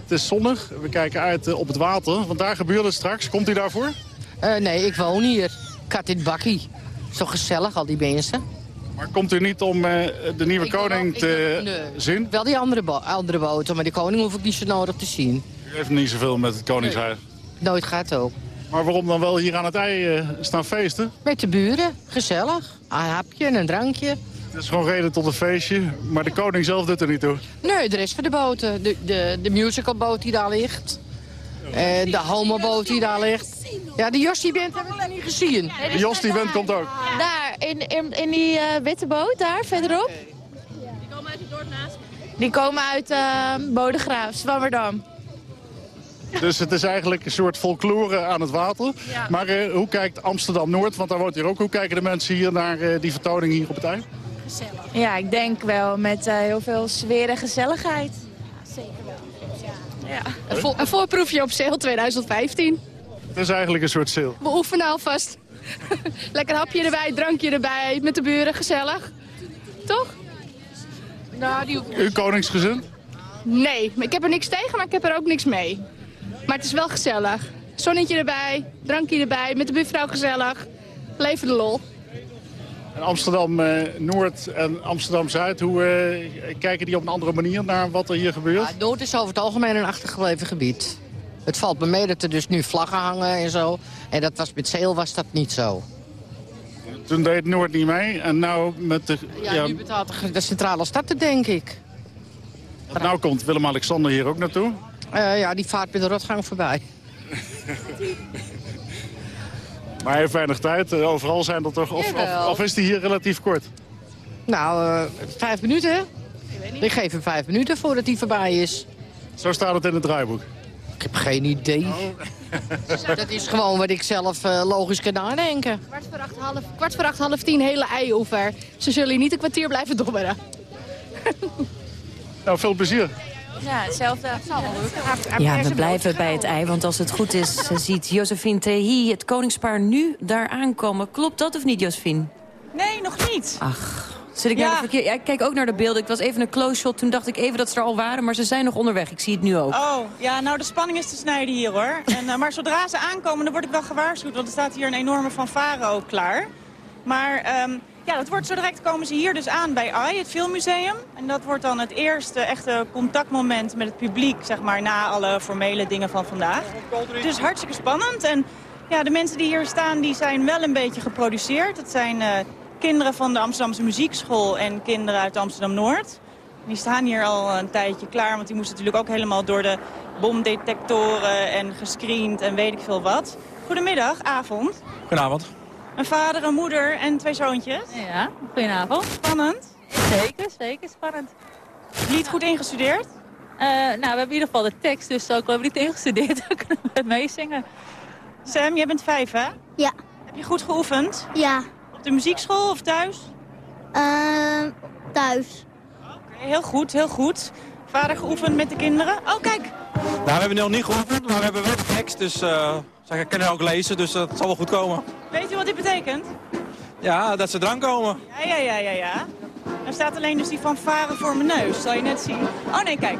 Het is zonnig. We kijken uit eh, op het water. Want daar gebeurt het straks. Komt u daarvoor? Eh, nee, ik woon hier. Kat in het bakkie. Zo gezellig, al die mensen. Maar komt u niet om eh, de nieuwe koning te zien? Wel die andere, bo andere boten, maar die koning hoef ik niet zo nodig te zien. U heeft niet zoveel met het koningshuis. Nooit gaat ook. Maar waarom dan wel hier aan het ei eh, staan feesten? Met de buren, gezellig. Een hapje en een drankje. Het is gewoon reden tot een feestje, maar de koning zelf doet er niet toe. Nee, de rest van de boten. De, de, de musicalboot die daar ligt. Eh, de homoboot die daar ligt. Ja, de Jossie Band heb ik nog niet gezien. De Jos die bent komt ook. Daar, in, in, in die eh, witte boot, daar verderop. Die komen uit het dorp naast Die komen uit eh Bodegraaf, Zwammerdam. Dus het is eigenlijk een soort folklore aan het water. Ja. Maar eh, hoe kijkt Amsterdam-Noord, want daar woont hier ook, hoe kijken de mensen hier naar eh, die vertoning hier op het IJ? Ja, ik denk wel met eh, heel veel sfeer en gezelligheid. Zeker wel. Ja. Een, voor- een voorproefje op sale 2015. Het is eigenlijk een soort sale. We oefenen alvast. Lekker hapje erbij, drankje erbij, met de buren, gezellig. Toch? Nou, die... Uw koningsgezin? Nee, ik heb er niks tegen, maar ik heb er ook niks mee. Maar het is wel gezellig. Zonnetje erbij, drankje erbij, met de buurvrouw gezellig. Leven de lol. En Amsterdam-Noord en Amsterdam-Zuid, hoe eh, kijken die op een andere manier naar wat er hier gebeurt? Ja, Noord is over het algemeen een achtergebleven gebied. Het valt me mee dat er dus nu vlaggen hangen en zo. En dat was met Zeel was dat niet zo. Toen deed Noord niet mee en nou met de... Ja, nu betaalt de, de centrale stad het, denk ik. want nou komt Willem-Alexander hier ook naartoe. Eh, ja, die vaart met de rotgang voorbij. Maar hij heeft weinig tijd. Eh, Overal zijn er toch... Of, of, is die hier relatief kort? Nou, eh, vijf minuten. Ik geef hem vijf minuten voordat hij voorbij is. Zo staat het in het draaiboek. Ik heb geen idee. Dat is gewoon wat ik zelf eh, logisch kan nadenken. Kwart voor acht, half, kwart voor acht, half tien, hele eioever. Ze zullen hier niet een kwartier blijven dobberen. Nou, veel plezier. Ja, hetzelfde. Ja, we blijven bij het ei, want als het goed is... eh, ziet Josephine Tehi het koningspaar nu daar aankomen. Klopt dat of niet, Josephine? Nee, nog niet. Ach, zit ik Ja. naar de verkeer... Ja, ik kijk ook naar de beelden. Ik was even een close shot, toen dacht ik even dat ze er al waren... maar ze zijn nog onderweg, ik zie het nu ook. Oh, ja, nou de spanning is te snijden hier hoor. En, eh, maar zodra ze aankomen, dan word ik wel gewaarschuwd. Want er staat hier een enorme fanfare ook klaar. Maar ehm, ja, dat wordt zo direct komen ze hier dus aan bij AI, het filmmuseum. En dat wordt dan het eerste echte contactmoment met het publiek, zeg maar, na alle formele dingen van vandaag. Is hartstikke spannend. En ja, de mensen die hier staan, die zijn wel een beetje geproduceerd. Het zijn eh, kinderen van de Amsterdamse Muziekschool en kinderen uit Amsterdam-Noord. Die staan hier al een tijdje klaar, want die moesten natuurlijk ook helemaal door de bomdetectoren en gescreend en weet ik veel wat. Goedemiddag, avond. Goedenavond. Een vader, een moeder en twee zoontjes. Ja, goedenavond. Spannend. Zeker, zeker spannend. Lied goed ingestudeerd? Eh, nou, we hebben in ieder geval de tekst, dus ook al hebben we niet ingestudeerd, dan kunnen we het meezingen. Sam, jij bent vijf, hè? Ja. Heb je goed geoefend? Ja. Op de muziekschool of thuis? Ehm, thuis. Oké, heel goed, heel goed. Vader geoefend met de kinderen? Oh, kijk. Nou, we hebben nog niet geoefend, maar we hebben wel de tekst, dus uh, ze kunnen ook lezen, dus dat zal wel goed komen. Weet u wat dit betekent? Ja, dat ze dran komen. Ja, ja, ja, ja, ja. Er staat alleen dus die fanfare voor mijn neus, zal je net zien. Oh nee, kijk.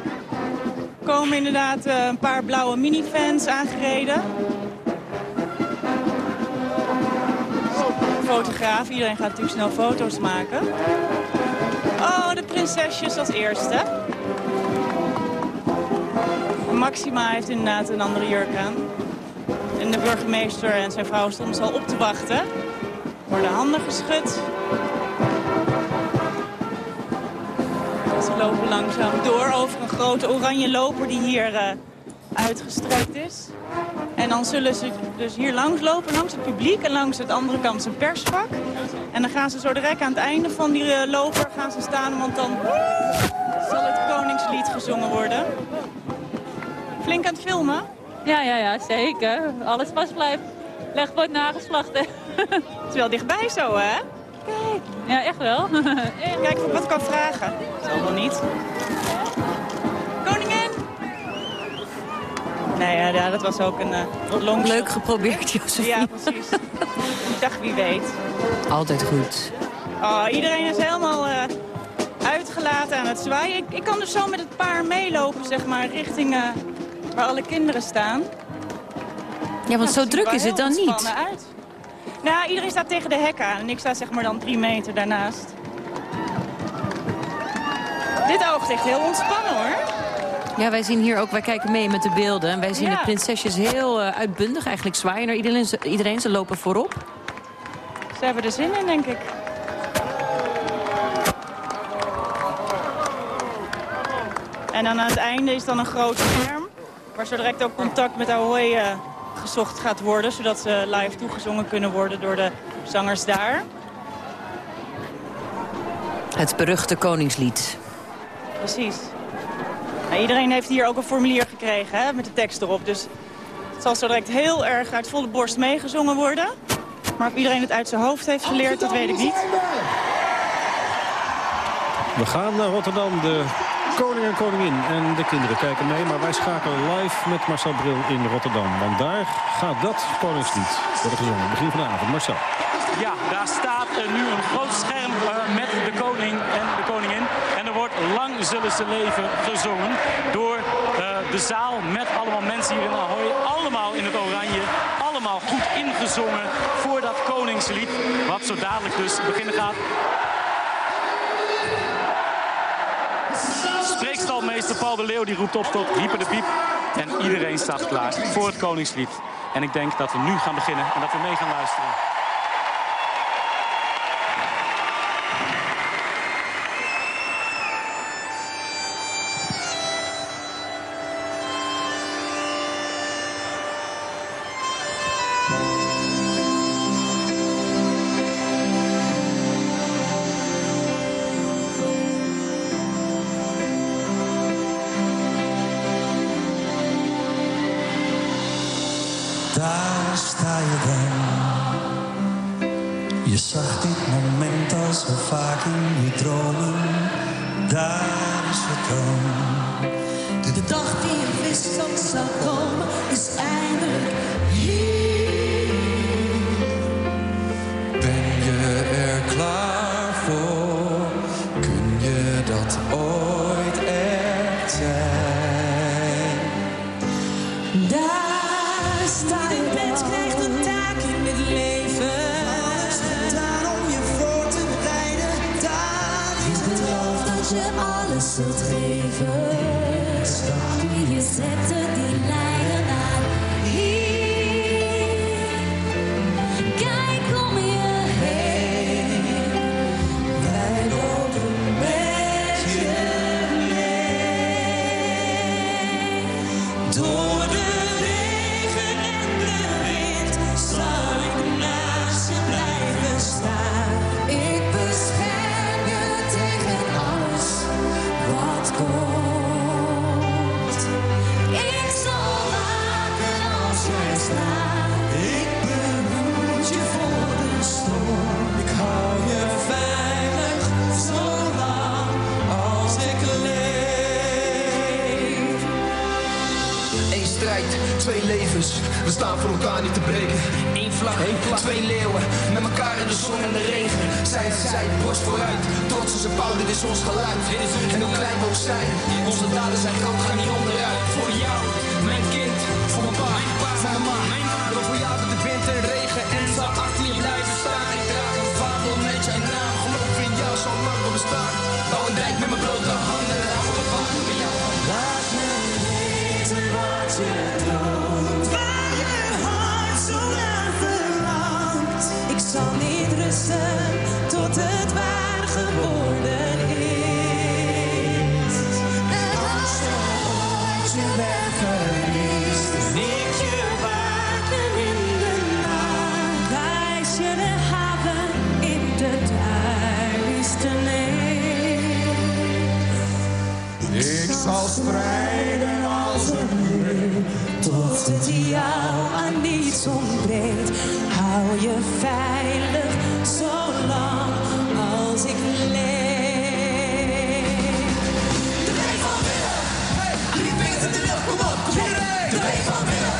Er komen inderdaad eh, een paar blauwe minifans aangereden. Fotograaf, iedereen gaat natuurlijk snel foto's maken. Oh, de prinsesjes als eerste. Maxima heeft inderdaad een andere jurk aan. En de burgemeester en zijn vrouw stonden al op te wachten. Worden handen geschud. Ze lopen langzaam door over een grote oranje loper die hier uh, uitgestrekt is. En dan zullen ze dus hier langs lopen, langs het publiek en langs het andere kant zijn persvak. En dan gaan ze zo direct aan het einde van die uh, loper gaan ze staan, want dan zal het koningslied gezongen worden. Flink aan het filmen? Ja, ja, ja, zeker. Alles vast blijft. Leg wordt nageslacht. Het is wel dichtbij zo, hè? Kijk. Ja, echt wel. Kijk of ik wat kan vragen. Dat zal wel niet. Koningin! Nee, ja, ja, dat was ook een uh, long Leuk geprobeerd, Josephine. Ja, precies. ik dacht, wie weet. Altijd goed. Oh, iedereen is helemaal uh, uitgelaten aan het zwaaien. Ik, ik, kan dus zo met het paar meelopen, zeg maar, richting uh, waar alle kinderen staan. Ja, want zo druk is het dan niet. Uit. Nou, iedereen staat tegen de hek aan en ik sta zeg maar dan drie meter daarnaast. Dit oog echt heel ontspannen hoor. Ja, wij zien hier ook, wij kijken mee met de beelden. En wij zien de prinsesjes heel eh, uitbundig eigenlijk zwaaien naar iedereen. Ze, iedereen. Ze lopen voorop. Ze hebben er zin in, denk ik. En dan aan het einde is dan een groot scherm waar zo direct ook contact met Ahoy uh, gezocht gaat worden... zodat ze live toegezongen kunnen worden door de zangers daar. Het beruchte Koningslied. Precies. Nou, iedereen heeft hier ook een formulier gekregen hè, met de tekst erop. Dus het zal zo direct heel erg uit volle borst meegezongen worden. Maar of iedereen het uit zijn hoofd heeft geleerd, dat weet ik niet. We gaan naar Rotterdam. De koning en koningin en de kinderen kijken mee. Maar wij schakelen live met Marcel Bril in Rotterdam. Want daar gaat dat koningslied worden gezongen. Begin van de avond. Marcel. Ja, daar staat nu een groot scherm uh, met de koning en de koningin. En er wordt lang zullen ze leven gezongen door uh, de zaal met allemaal mensen hier in Ahoy. Allemaal in het oranje, allemaal goed ingezongen voor dat koningslied. Wat zo dadelijk dus beginnen gaat. Spreekstalmeester Paul de Leeuw die roept op tot hyper de piep. En iedereen staat klaar voor het koningslied. En ik denk dat we nu gaan beginnen en dat we mee gaan luisteren. Twee levens. We staan voor elkaar niet te breken. Eén vlag, twee leeuwen. Met elkaar in de zon en de regen. Zij aan zij, borst vooruit. Trots als een is ons geluid. En hoe klein we ook zijn. Onze daden zijn groot, gaan niet onderuit. Je veilig zolang als ik leef. De W van Willem, drie vingers in de lucht, kom op, kom op. De W van Willem,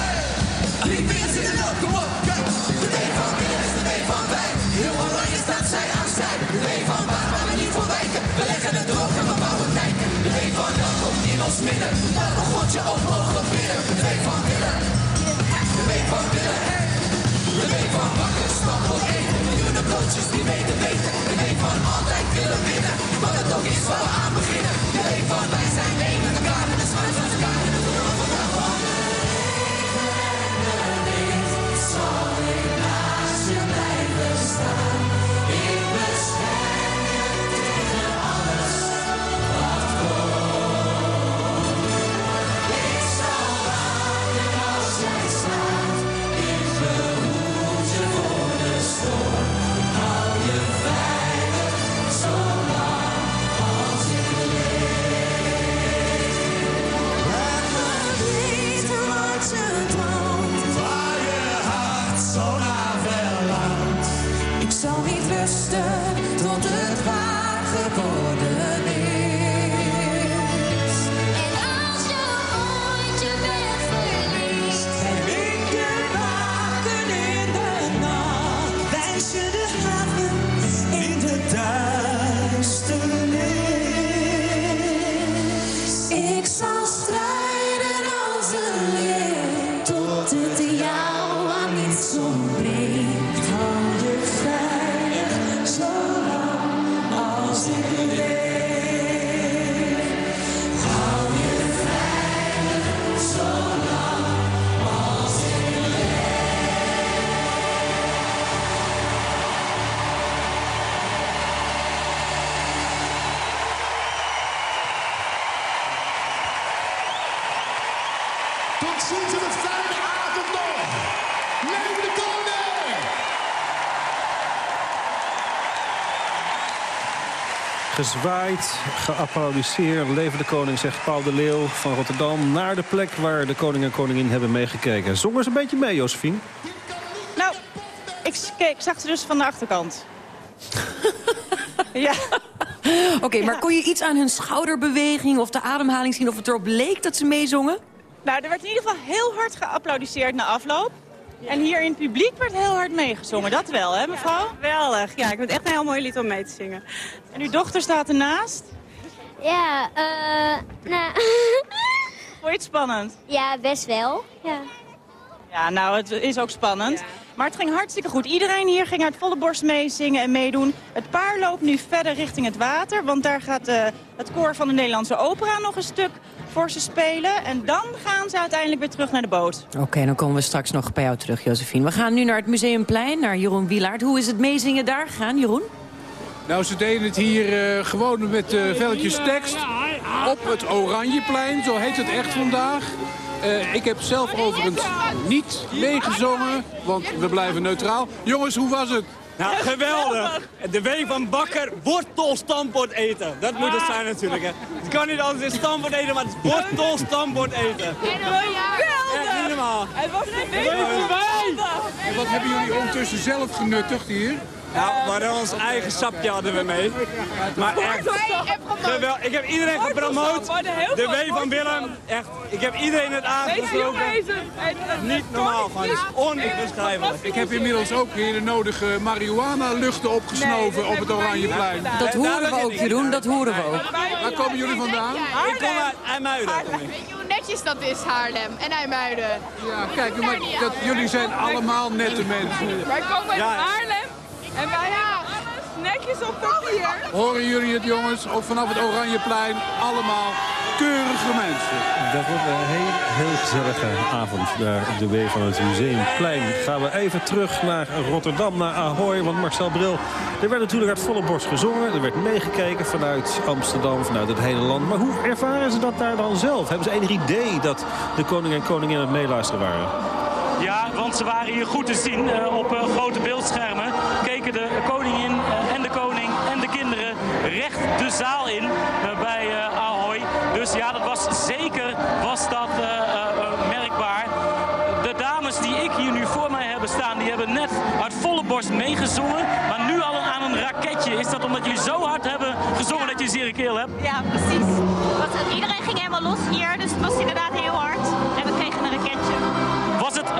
drie vingers in de lucht, kom op. De W van Willem is de W van wij, heel oranje staat zij aan zij. De W van waar waar we niet voor wijken, we leggen het droog en we bouwen dijken. De W van Jan komt in ons midden, maar nog God je ook mogelijk binnen. De W van Willem, de W van Willem, Gezwaaid, geapplaudisseerd, leven de koning, zegt Paul de Leeuw van Rotterdam... naar de plek waar de koning en koningin hebben meegekeken. Zongen ze een beetje mee, Josephine? Nou, ik, keek, ik zag ze dus van de achterkant. ja. Oké, maar kon je iets aan hun schouderbeweging of de ademhaling zien... of het erop leek dat ze meezongen? Nou, er werd in ieder geval heel hard geapplaudisseerd na afloop. En hier in het publiek werd heel hard meegezongen. Dat wel, hè mevrouw? Geweldig. Ja, ik vind het echt een heel mooi lied om mee te zingen. En uw dochter staat ernaast. Ja, eh... nou... Vond je het spannend? ja, best wel. Ja. Ja, nou, het is ook spannend. Maar het ging hartstikke goed. Iedereen hier ging uit volle borst meezingen en meedoen. Het paar loopt nu verder richting het water. Want daar gaat eh, het koor van de Nederlandse opera nog een stuk voor ze spelen. En dan gaan ze uiteindelijk weer terug naar de boot. Oké, dan komen we straks nog bij jou terug, Josephine. We gaan nu naar het Museumplein, naar Jeroen Wielaert. Hoe is het meezingen daar gegaan, Jeroen? Nou, ze deden het hier eh, gewoon met eh velletjes tekst op het Oranjeplein, zo heet het echt vandaag. Eh, ik heb zelf overigens niet meegezongen, want we blijven neutraal. Jongens, hoe was het? Nou, geweldig. De week van bakker wortelstamppot eten. Dat moet het zijn natuurlijk. Hè. Het kan niet anders dan stamppot eten, maar het is wortelstamppot eten. Echt niet normaal. Het was En wat hebben jullie ondertussen zelf genuttigd hier? Nou, we hadden ons eigen sapje hadden we mee. Maar echt. Ik heb iedereen gepromoot. De W van Willem. Echt, ik heb iedereen het aangesproken. Niet normaal, gewoon. Het is onbeschrijfelijk. Ik heb inmiddels ook hier de nodige marihuana-luchten opgesnoven op het Oranjeplein. Dat horen we ook, Jeroen, dat horen we ook. Waar komen jullie vandaan? Ik kom uit IJmuiden. Weet je hoe netjes dat is, Haarlem en IJmuiden? Ja, kijk, maar dat, jullie zijn allemaal nette mensen. Wij komen uit Ja. Haarlem en wij hebben alles netjes op papier. Horen jullie het, jongens? Of vanaf het Oranjeplein allemaal keurige mensen. Dat wordt een heel, heel gezellige avond daar op de W van het Museumplein. Gaan we even terug naar Rotterdam, naar Ahoy. Want Marcel Bril, er werd natuurlijk uit volle borst gezongen. Er werd meegekeken vanuit Amsterdam, vanuit het hele land. Maar hoe ervaren ze dat daar dan zelf? Hebben ze enig idee dat de koning en koningin aan het meeluisteren waren? Ja, want ze waren hier goed te zien eh, op eh, grote beeldschermen. De koningin eh, en de koning en de kinderen recht de zaal in eh, bij eh, Ahoy. Dus ja, dat was zeker was dat merkbaar. De dames die ik hier nu voor mij hebben staan, die hebben net uit volle borst meegezongen. Maar nu al aan een raketje. Is dat omdat jullie zo hard hebben gezongen dat je een zere keel hebt? Ja, precies. Want iedereen ging helemaal los hier, dus het was inderdaad heel hard. En we kregen een raketje. Was het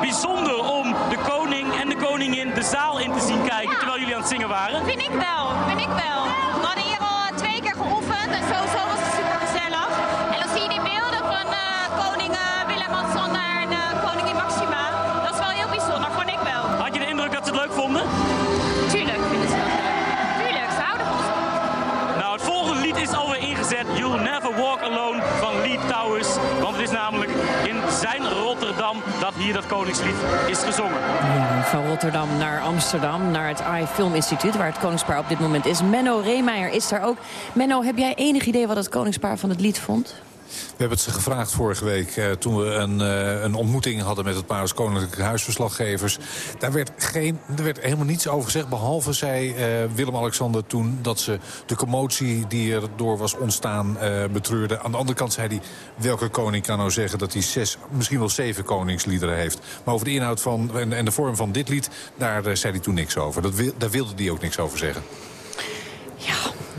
bijzonder om de koning en de koningin de zaal in te zien het zingen waren? Vind ik wel, vind ik wel. Dat koningslied is gezongen. Van Rotterdam naar Amsterdam, naar het AI Film Instituut... waar het koningspaar op dit moment is. Menno Reemeijer is daar ook. Menno, heb jij enig idee wat het koningspaar van het lied vond? We hebben het ze gevraagd vorige week eh, toen we een, eh, een ontmoeting hadden met het paar als koninklijke huisverslaggevers. Daar werd, geen, er werd helemaal niets over gezegd, behalve zei eh, Willem-Alexander toen dat ze de commotie die er door was ontstaan betreurde. Aan de andere kant zei hij, welke koning kan nou zeggen dat hij zes, misschien wel zeven koningsliederen heeft. Maar over de inhoud van, en, en de vorm van dit lied, daar zei hij toen niks over. Dat daar wilde hij ook niks over zeggen.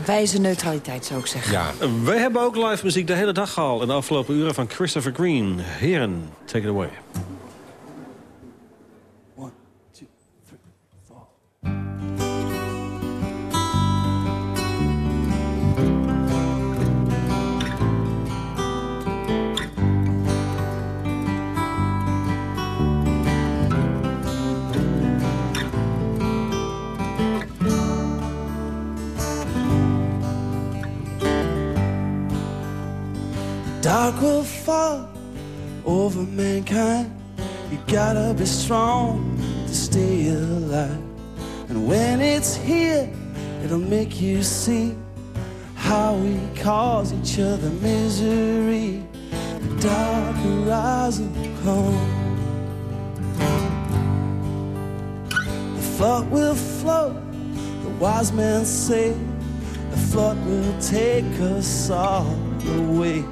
Wijze neutraliteit, zou ik zeggen. Ja. Wij hebben ook live muziek de hele dag al in de afgelopen uren van Christopher Green. Heren, take it away. Dark will fall over mankind. You gotta be strong to stay alive. And when it's here, it'll make you see how we cause each other misery. the dark horizon come. The flood will flow, the wise men say. The flood will take us all away.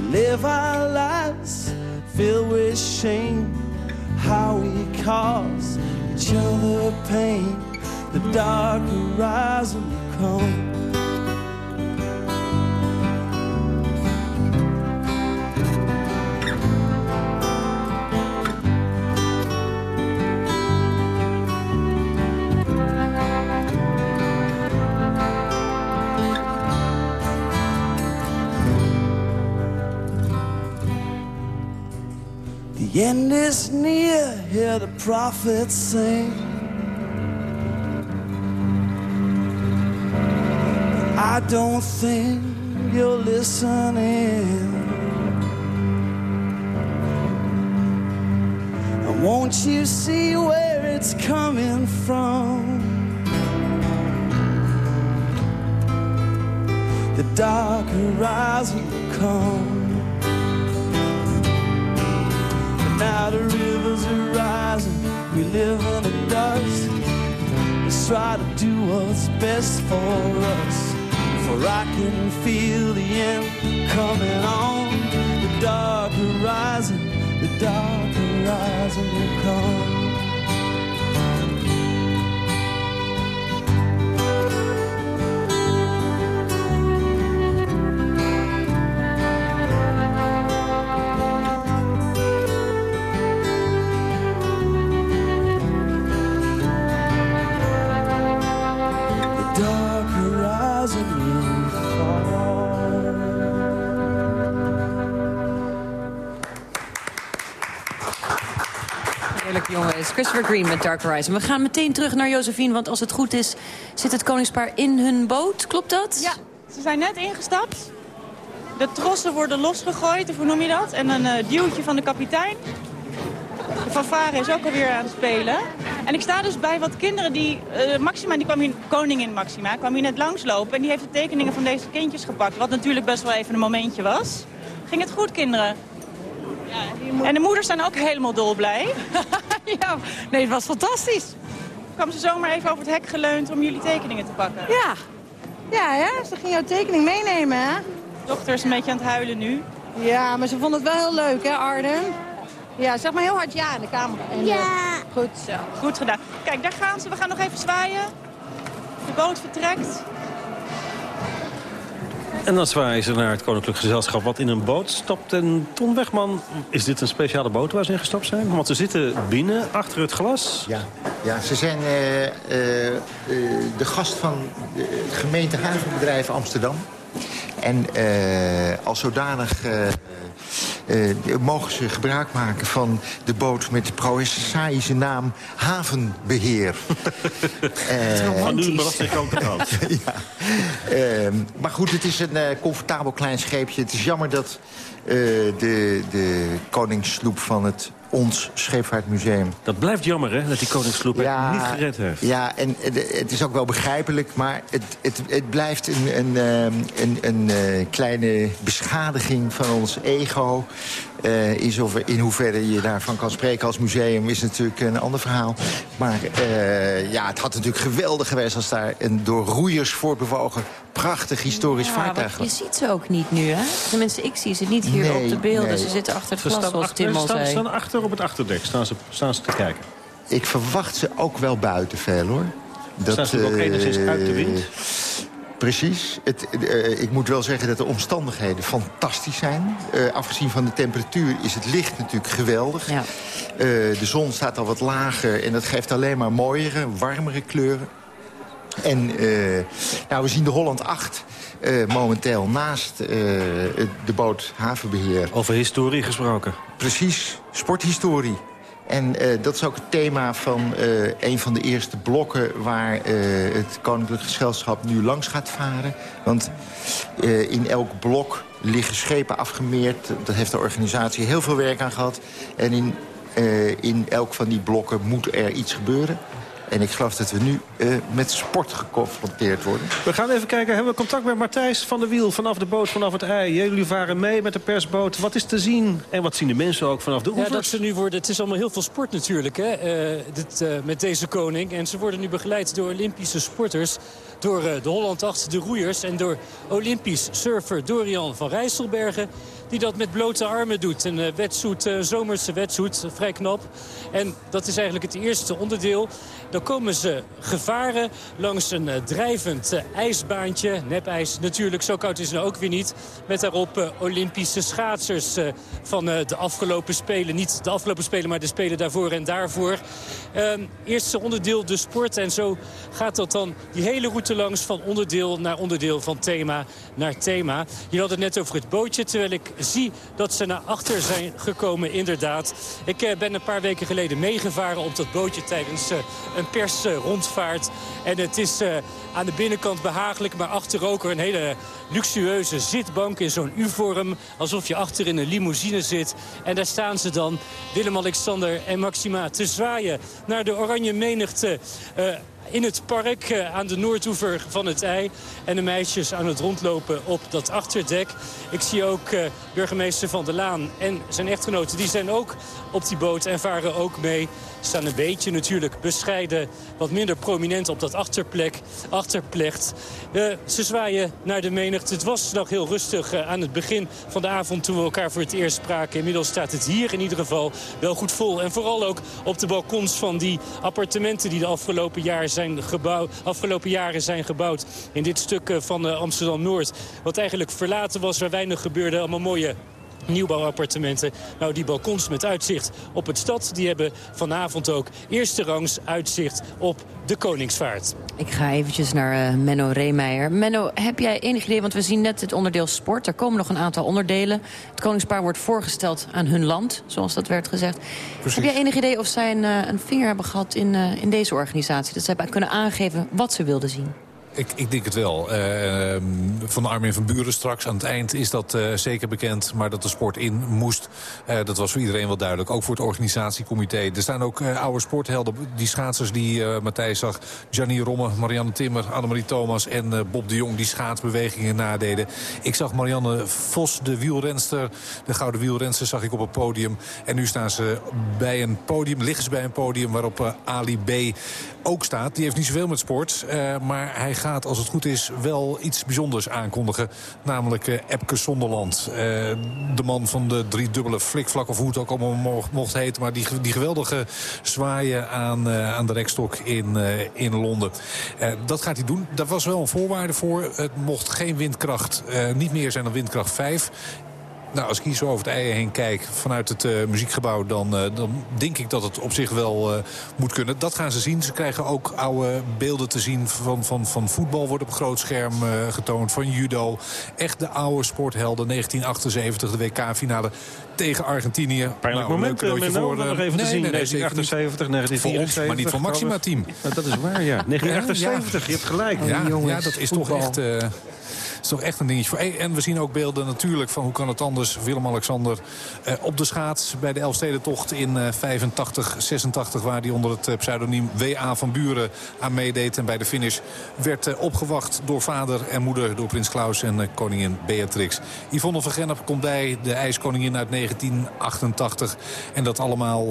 We live our lives filled with shame. How we cause each other pain. The dark horizon will come. The end is near, hear the prophets sing. I don't think you're listening. And won't you see where it's coming from? The dark horizon will come. Now the rivers are rising, we live in the dust. Let's try to do what's best for us. For I can feel the end coming on. The dark horizon, the dark horizon will come. Christopher Green met Dark Horizon. We gaan meteen terug naar Josephine, want als het goed is... zit het koningspaar in hun boot. Klopt dat? Ja, ze zijn net ingestapt. De trossen worden losgegooid, of hoe noem je dat? En een eh, duwtje van de kapitein. De fanfare is ook alweer aan het spelen. En ik sta dus bij wat kinderen die... eh, Maxima, die kwam hier, koningin Maxima, kwam hier net langslopen. En die heeft de tekeningen van deze kindjes gepakt. Wat natuurlijk best wel even een momentje was. Ging het goed, kinderen? En de moeders zijn ook helemaal dolblij. ja, nee, het was fantastisch. Kwam ze zomaar even over het hek geleund om jullie tekeningen te pakken? Ja. Ja, hè? Ze ging jouw tekening meenemen, hè? dochter is een beetje aan het huilen nu. Ja, maar ze vond het wel heel leuk, hè, Arden? Ja, zeg maar heel hard ja in de camera. En, Ja. eh, goed zo. Goed gedaan. Kijk, daar gaan ze. We gaan nog even zwaaien. De boot vertrekt. En dan zwaaien ze naar het Koninklijk Gezelschap wat in een boot stapt. En Ton Wegman, is dit een speciale boot waar ze in gestapt zijn? Want ze zitten binnen, achter het glas. Ja, ja ze zijn eh, eh, eh, de gast van het gemeente Havenbedrijf Amsterdam. En als zodanig eh, mogen ze gebruik maken van de boot met de pro-Saïsche naam Havenbeheer. Eh, Van nu betaald. ja. Ehm, maar goed, het is een eh, comfortabel klein scheepje. Het is jammer dat eh, de, de koningssloep van het ons Scheepvaartmuseum... Dat blijft jammer, hè, dat die koningssloep het niet gered heeft. Ja, en het, is ook wel begrijpelijk, maar het, het, het blijft een, een, ehm, een, een eh, kleine beschadiging van ons ego. Eh, in, zover, in hoeverre je daarvan kan spreken als museum is natuurlijk een ander verhaal. Maar eh, ja, het had natuurlijk geweldig geweest als daar een door roeiers voortbewogen prachtig historisch Ja, vaartuig je ziet ze ook niet nu, hè? Tenminste, ik zie ze niet hier Nee, op de beelden. nee. Ze zitten achter het Ze glas, staan zoals achter, Tim al zei. staan achter op het achterdek, staan ze, staan ze te kijken. Ik verwacht ze ook wel buiten veel, hoor. Staan ze ook eh, enigszins uit de wind? Precies. Het, eh, ik moet wel zeggen dat de omstandigheden fantastisch zijn. Eh, afgezien van de temperatuur is het licht natuurlijk geweldig. Ja. Eh, de zon staat al wat lager en dat geeft alleen maar mooiere, warmere kleuren. En eh, nou, we zien de Holland 8 eh, momenteel naast eh, de boot Havenbeheer. Over historie gesproken. Precies, sporthistorie. En dat is ook het thema van een van de eerste blokken... waar het Koninklijk Gezelschap nu langs gaat varen. Want in elk blok liggen schepen afgemeerd. Dat heeft de organisatie heel veel werk aan gehad. En in, in elk van die blokken moet er iets gebeuren. En ik geloof dat we nu eh, met sport geconfronteerd worden. We gaan even kijken, hebben we contact met Martijs van der Wiel... vanaf de boot, vanaf het ei. Jullie varen mee met de persboot. Wat is te zien? En wat zien de mensen ook vanaf de Ja, oevers? dat ze nu worden, het is allemaal heel veel sport natuurlijk hè, eh, dit, eh, met deze koning. En ze worden nu begeleid door Olympische sporters. Door eh, de Holland 8, de roeiers. En door Olympisch surfer Dorian van Rijsselbergen. Die dat met blote armen doet. Een eh, wetsuit, een zomerse wetsuit, eh, vrij knap. En dat is eigenlijk het eerste onderdeel. Dan komen ze gevaren langs een eh, drijvend eh, ijsbaantje. Nepijs natuurlijk, zo koud is het nou ook weer niet. Met daarop eh, Olympische schaatsers eh, van eh, de afgelopen Spelen. Niet de afgelopen Spelen, maar de Spelen daarvoor en daarvoor. Ehm, eerste onderdeel de sport. En zo gaat dat dan die hele route langs van onderdeel naar onderdeel. Van thema naar thema. Je had het net over het bootje. Terwijl ik zie dat ze naar achter zijn gekomen inderdaad. Ik eh, ben een paar weken geleden meegevaren op dat bootje tijdens eh, een persrondvaart. en het is eh, aan de binnenkant behagelijk, maar achter ook een hele luxueuze zitbank in zo'n U-vorm. Alsof je achter in een limousine zit. En daar staan ze dan, Willem-Alexander en Maxima, te zwaaien naar de oranje menigte... in het park eh, aan de noordoever van het ei. En de meisjes aan het rondlopen op dat achterdek. Ik zie ook eh, burgemeester Van der Laan en zijn echtgenoten. Die zijn ook op die boot en varen ook mee. Staan een beetje natuurlijk bescheiden, wat minder prominent op dat achterplek, achterplecht. Eh, ze zwaaien naar de menigte. Het was nog heel rustig aan het begin van de avond toen we elkaar voor het eerst spraken. Inmiddels staat het hier in ieder geval wel goed vol. En vooral ook op de balkons van die appartementen die de afgelopen, jaar zijn gebouwd, afgelopen jaren zijn gebouwd. In dit stuk eh, van eh, Amsterdam-Noord. Wat eigenlijk verlaten was, waar weinig gebeurde. Allemaal mooie nieuwbouwappartementen. Nou, die balkons met uitzicht op het stad... die hebben vanavond ook eerste rangs uitzicht op de Koningsvaart. Ik ga eventjes naar eh, Menno Reemeijer. Menno, heb jij enig idee, want we zien net het onderdeel sport. Er komen nog een aantal onderdelen. Het Koningspaar wordt voorgesteld aan hun land, zoals dat werd gezegd. Heb jij enig idee of zij een, eh, een vinger hebben gehad in, eh, in deze organisatie? Dat ze hebben kunnen aangeven wat ze wilden zien? Ik, ik denk het wel. Ehm, van Armin van Buren straks aan het eind is dat eh, zeker bekend. Maar dat de sport in moest, eh, dat was voor iedereen wel duidelijk. Ook voor het organisatiecomité. Er staan ook oude sporthelden. Die schaatsers die Matthijs zag. Gianni Romme, Marianne Timmer, Annemarie Thomas en Bob de Jong. Die schaatsbewegingen nadeden. Ik zag Marianne Vos, de wielrenster. De gouden wielrenster zag ik op het podium. En nu staan ze bij een podium, liggen ze bij een podium waarop Ali B ook staat. Die heeft niet zoveel met sport. maar hij gaat, als het goed is, wel iets bijzonders aankondigen. Namelijk eh, Epke Zonderland. Eh, de man van de driedubbele flikvlak, of hoe het ook allemaal mocht, heten. Maar die, die geweldige zwaaien aan, eh, aan de rekstok in, in Londen. Dat gaat hij doen. Daar was wel een voorwaarde voor. Het mocht geen windkracht, niet meer zijn dan windkracht 5. Nou, als ik hier zo over het ei heen kijk vanuit het eh, muziekgebouw... Dan, eh, dan denk ik dat het op zich wel eh, moet kunnen. Dat gaan ze zien. Ze krijgen ook oude beelden te zien van, van, van voetbal. Wordt op groot scherm eh, getoond. Van judo. Echt de oude sporthelden. 1978, de WK-finale tegen Argentinië. Pijnlijk Nou, moment, leuk cadeautje Menno, voor, nog even te nee, zien. nee, nee, zeker niet. 1978, Voor ons, 1974. maar niet voor Maxima Team. Ja, dat is waar, ja. 1978, je hebt gelijk. Ja, ja dat is voetbal. toch echt... is toch echt een dingetje voor. En we zien ook beelden natuurlijk van hoe kan het anders. Willem-Alexander eh, op de schaats bij de Elfstedentocht in eh 85, 86... waar hij onder het eh, pseudoniem W.A. van Buren aan meedeed. En bij de finish werd eh, opgewacht door vader en moeder... door prins Klaus en koningin Beatrix. Yvonne van Gennep komt bij, de ijskoningin uit 1988. En dat allemaal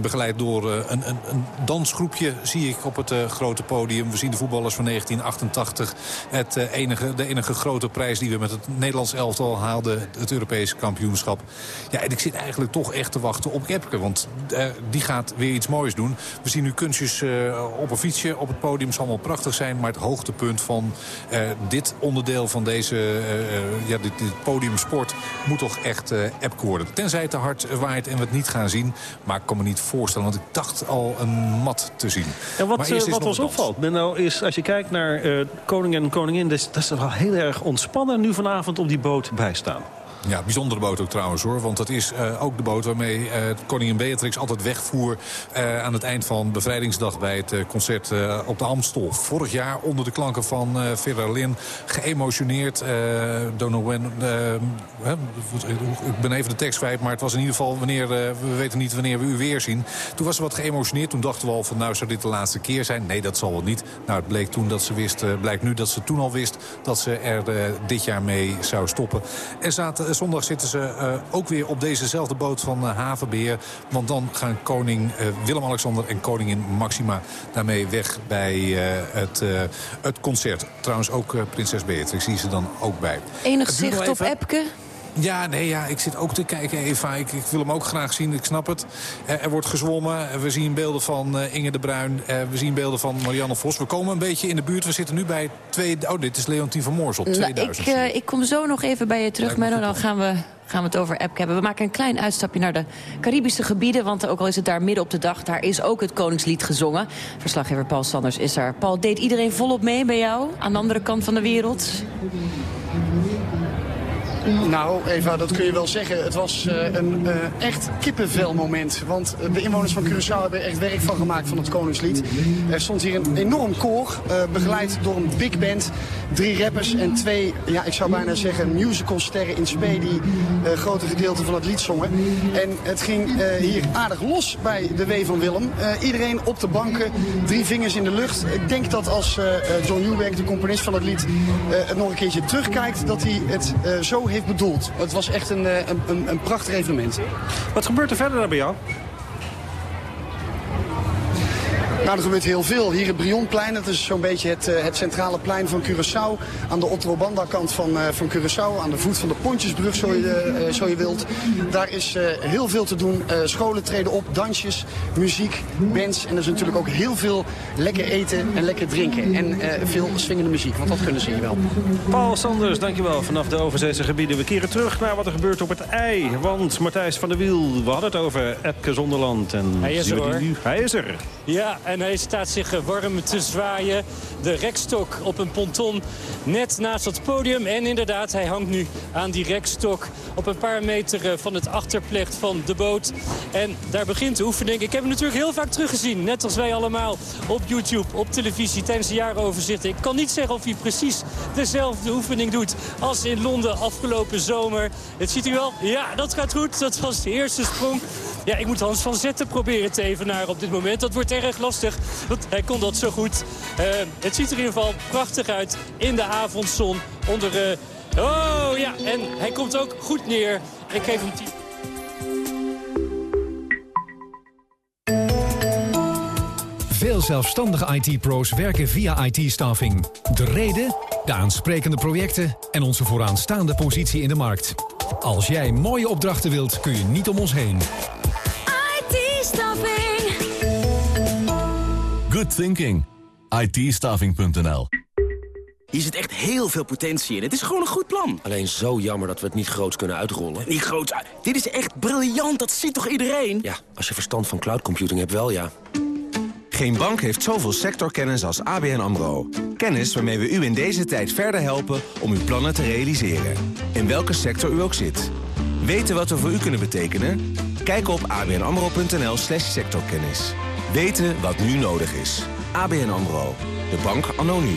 begeleid door een, een, een dansgroepje... zie ik op het grote podium. We zien de voetballers van 1988. Het, enige, de enige grote prijs die we met het Nederlands elftal haalden. Het Europese kampioenschap. Ja, en ik zit eigenlijk toch echt te wachten op Epke. Want eh, die gaat weer iets moois doen. We zien nu kunstjes eh, op een fietsje op het podium. zal allemaal prachtig zijn. Maar het hoogtepunt van eh, dit onderdeel van deze ja, dit, dit podiumsport... moet toch echt Epke worden. Tenzij het te hard waait en we het niet gaan zien. Maar ik kan me niet voorstellen. Want ik dacht al een mat te zien. En wat, wat ons opvalt, Menno, is als je kijkt naar koning en koningin... Dat is, dat is wel heel erg ontspannen nu vanavond op die boot bijstaan. Ja, bijzondere boot ook trouwens hoor. Want dat is uh, ook de boot waarmee uh, koningin Beatrix altijd wegvoer... Uh, aan het eind van bevrijdingsdag bij het concert op de Amstel. Vorig jaar onder de klanken van Vera Lynn. Geëmotioneerd. Don't when, ik ben even de tekst kwijt, maar het was in ieder geval... wanneer we weten niet wanneer we u weer zien. Toen was ze wat geëmotioneerd. Toen dachten we al van nou zou dit de laatste keer zijn. Nee, dat zal wel niet. Nou, het bleek toen dat ze wist, blijkt nu dat ze toen al wist... dat ze er dit jaar mee zou stoppen. En zaten zondag zitten ze uh, ook weer op dezezelfde boot van uh, Havenbeheer. Want dan gaan koning uh, Willem-Alexander en koningin Maxima daarmee weg bij het, het concert. Trouwens ook prinses Beatrix, is er dan ook bij. Enig zicht op Epke? Ja, nee, ja, ik zit ook te kijken, Eva. Ik, ik wil hem ook graag zien, ik snap het. er wordt gezwommen. We zien beelden van uh, Inge de Bruin. We zien beelden van Marianne Vos. We komen een beetje in de buurt. We zitten nu bij... Twee, oh, dit is Leontien van Moorsel, 2000. Nou, ik, uh, ik kom zo nog even bij je terug, Menno. Dan gaan we, gaan we het over app hebben. We maken een klein uitstapje naar de Caribische gebieden. Want ook al is het daar midden op de dag, daar is ook het Koningslied gezongen. Verslaggever Paul Sanders is daar. Paul, deed iedereen volop mee bij jou? Aan de andere kant van de wereld? Nou, Eva, dat kun je wel zeggen. Het was uh, een uh, echt kippenvelmoment. Want de inwoners van Curaçao hebben echt werk van gemaakt van het Koningslied. Er stond hier een enorm koor, begeleid door een big band. Drie rappers en twee, ja, ik zou bijna zeggen, musicalsterren in spe... die grote gedeelte van het lied zongen. En het ging hier aardig los bij de W van Willem. iedereen op de banken, drie vingers in de lucht. Ik denk dat als John Newbank, de componist van het lied, het nog een keertje terugkijkt... dat hij het zo bedoeld. Het was echt een, een, een, een prachtig evenement. Wat gebeurt er verder bij jou? Nou, er gebeurt heel veel. Hier het Brionplein, dat is zo'n beetje het, uh, het centrale plein van Curaçao. Aan de Otrobanda kant van, uh, van Curaçao, aan de voet van de Pontjesbrug, zo je, uh, zo je wilt. Daar is heel veel te doen. scholen treden op, dansjes, muziek, bands. En er is natuurlijk ook heel veel lekker eten en lekker drinken. En veel swingende muziek, want dat kunnen ze hier wel. Paul Sanders, dankjewel vanaf de overzeese gebieden. We keren terug naar wat er gebeurt op het ei. Want Matthijs van der Wiel, we hadden het over Epke Zonderland. En Hij is er hoor. Nu? Hij is er. Ja, en hij staat zich warm te zwaaien. De rekstok op een ponton net naast het podium. En inderdaad, hij hangt nu aan die rekstok op een paar meter van het achterplecht van de boot. En daar begint de oefening. Ik heb hem natuurlijk heel vaak teruggezien. Net als wij allemaal op YouTube, op televisie tijdens de jarenoverzichten. Ik kan niet zeggen of hij precies dezelfde oefening doet als in Londen afgelopen zomer. Het ziet u wel. Ja, dat gaat goed. Dat was de eerste sprong. Ja, ik moet Hans van Zetten proberen te evenaren op dit moment. Dat wordt erg lastig, want hij kon dat zo goed. Uh, het ziet er in ieder geval prachtig uit in de avondzon. Onder... Uh... Oh ja, en hij komt ook goed neer. Ik geef hem 10. Veel zelfstandige IT-pro's werken via IT-staffing. De reden, de aansprekende projecten en onze vooraanstaande positie in de markt. Als jij mooie opdrachten wilt, kun je niet om ons heen. IT-staffing. Good thinking. IT-staffing.nl Hier zit echt heel veel potentie in. Het is gewoon een goed plan. Alleen zo jammer dat we het niet groots kunnen uitrollen. Niet groots uit. Dit is echt briljant. Dat ziet toch iedereen? Ja, als je verstand van cloud computing hebt wel, ja. Geen bank heeft zoveel sectorkennis als ABN AMRO. Kennis waarmee we u in deze tijd verder helpen om uw plannen te realiseren. In welke sector u ook zit. Weten wat we voor u kunnen betekenen? Kijk op abnamro.nl slash sectorkennis. Weten wat nu nodig is. ABN AMRO. De bank anno nu.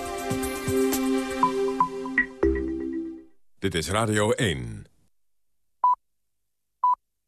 Dit is Radio 1.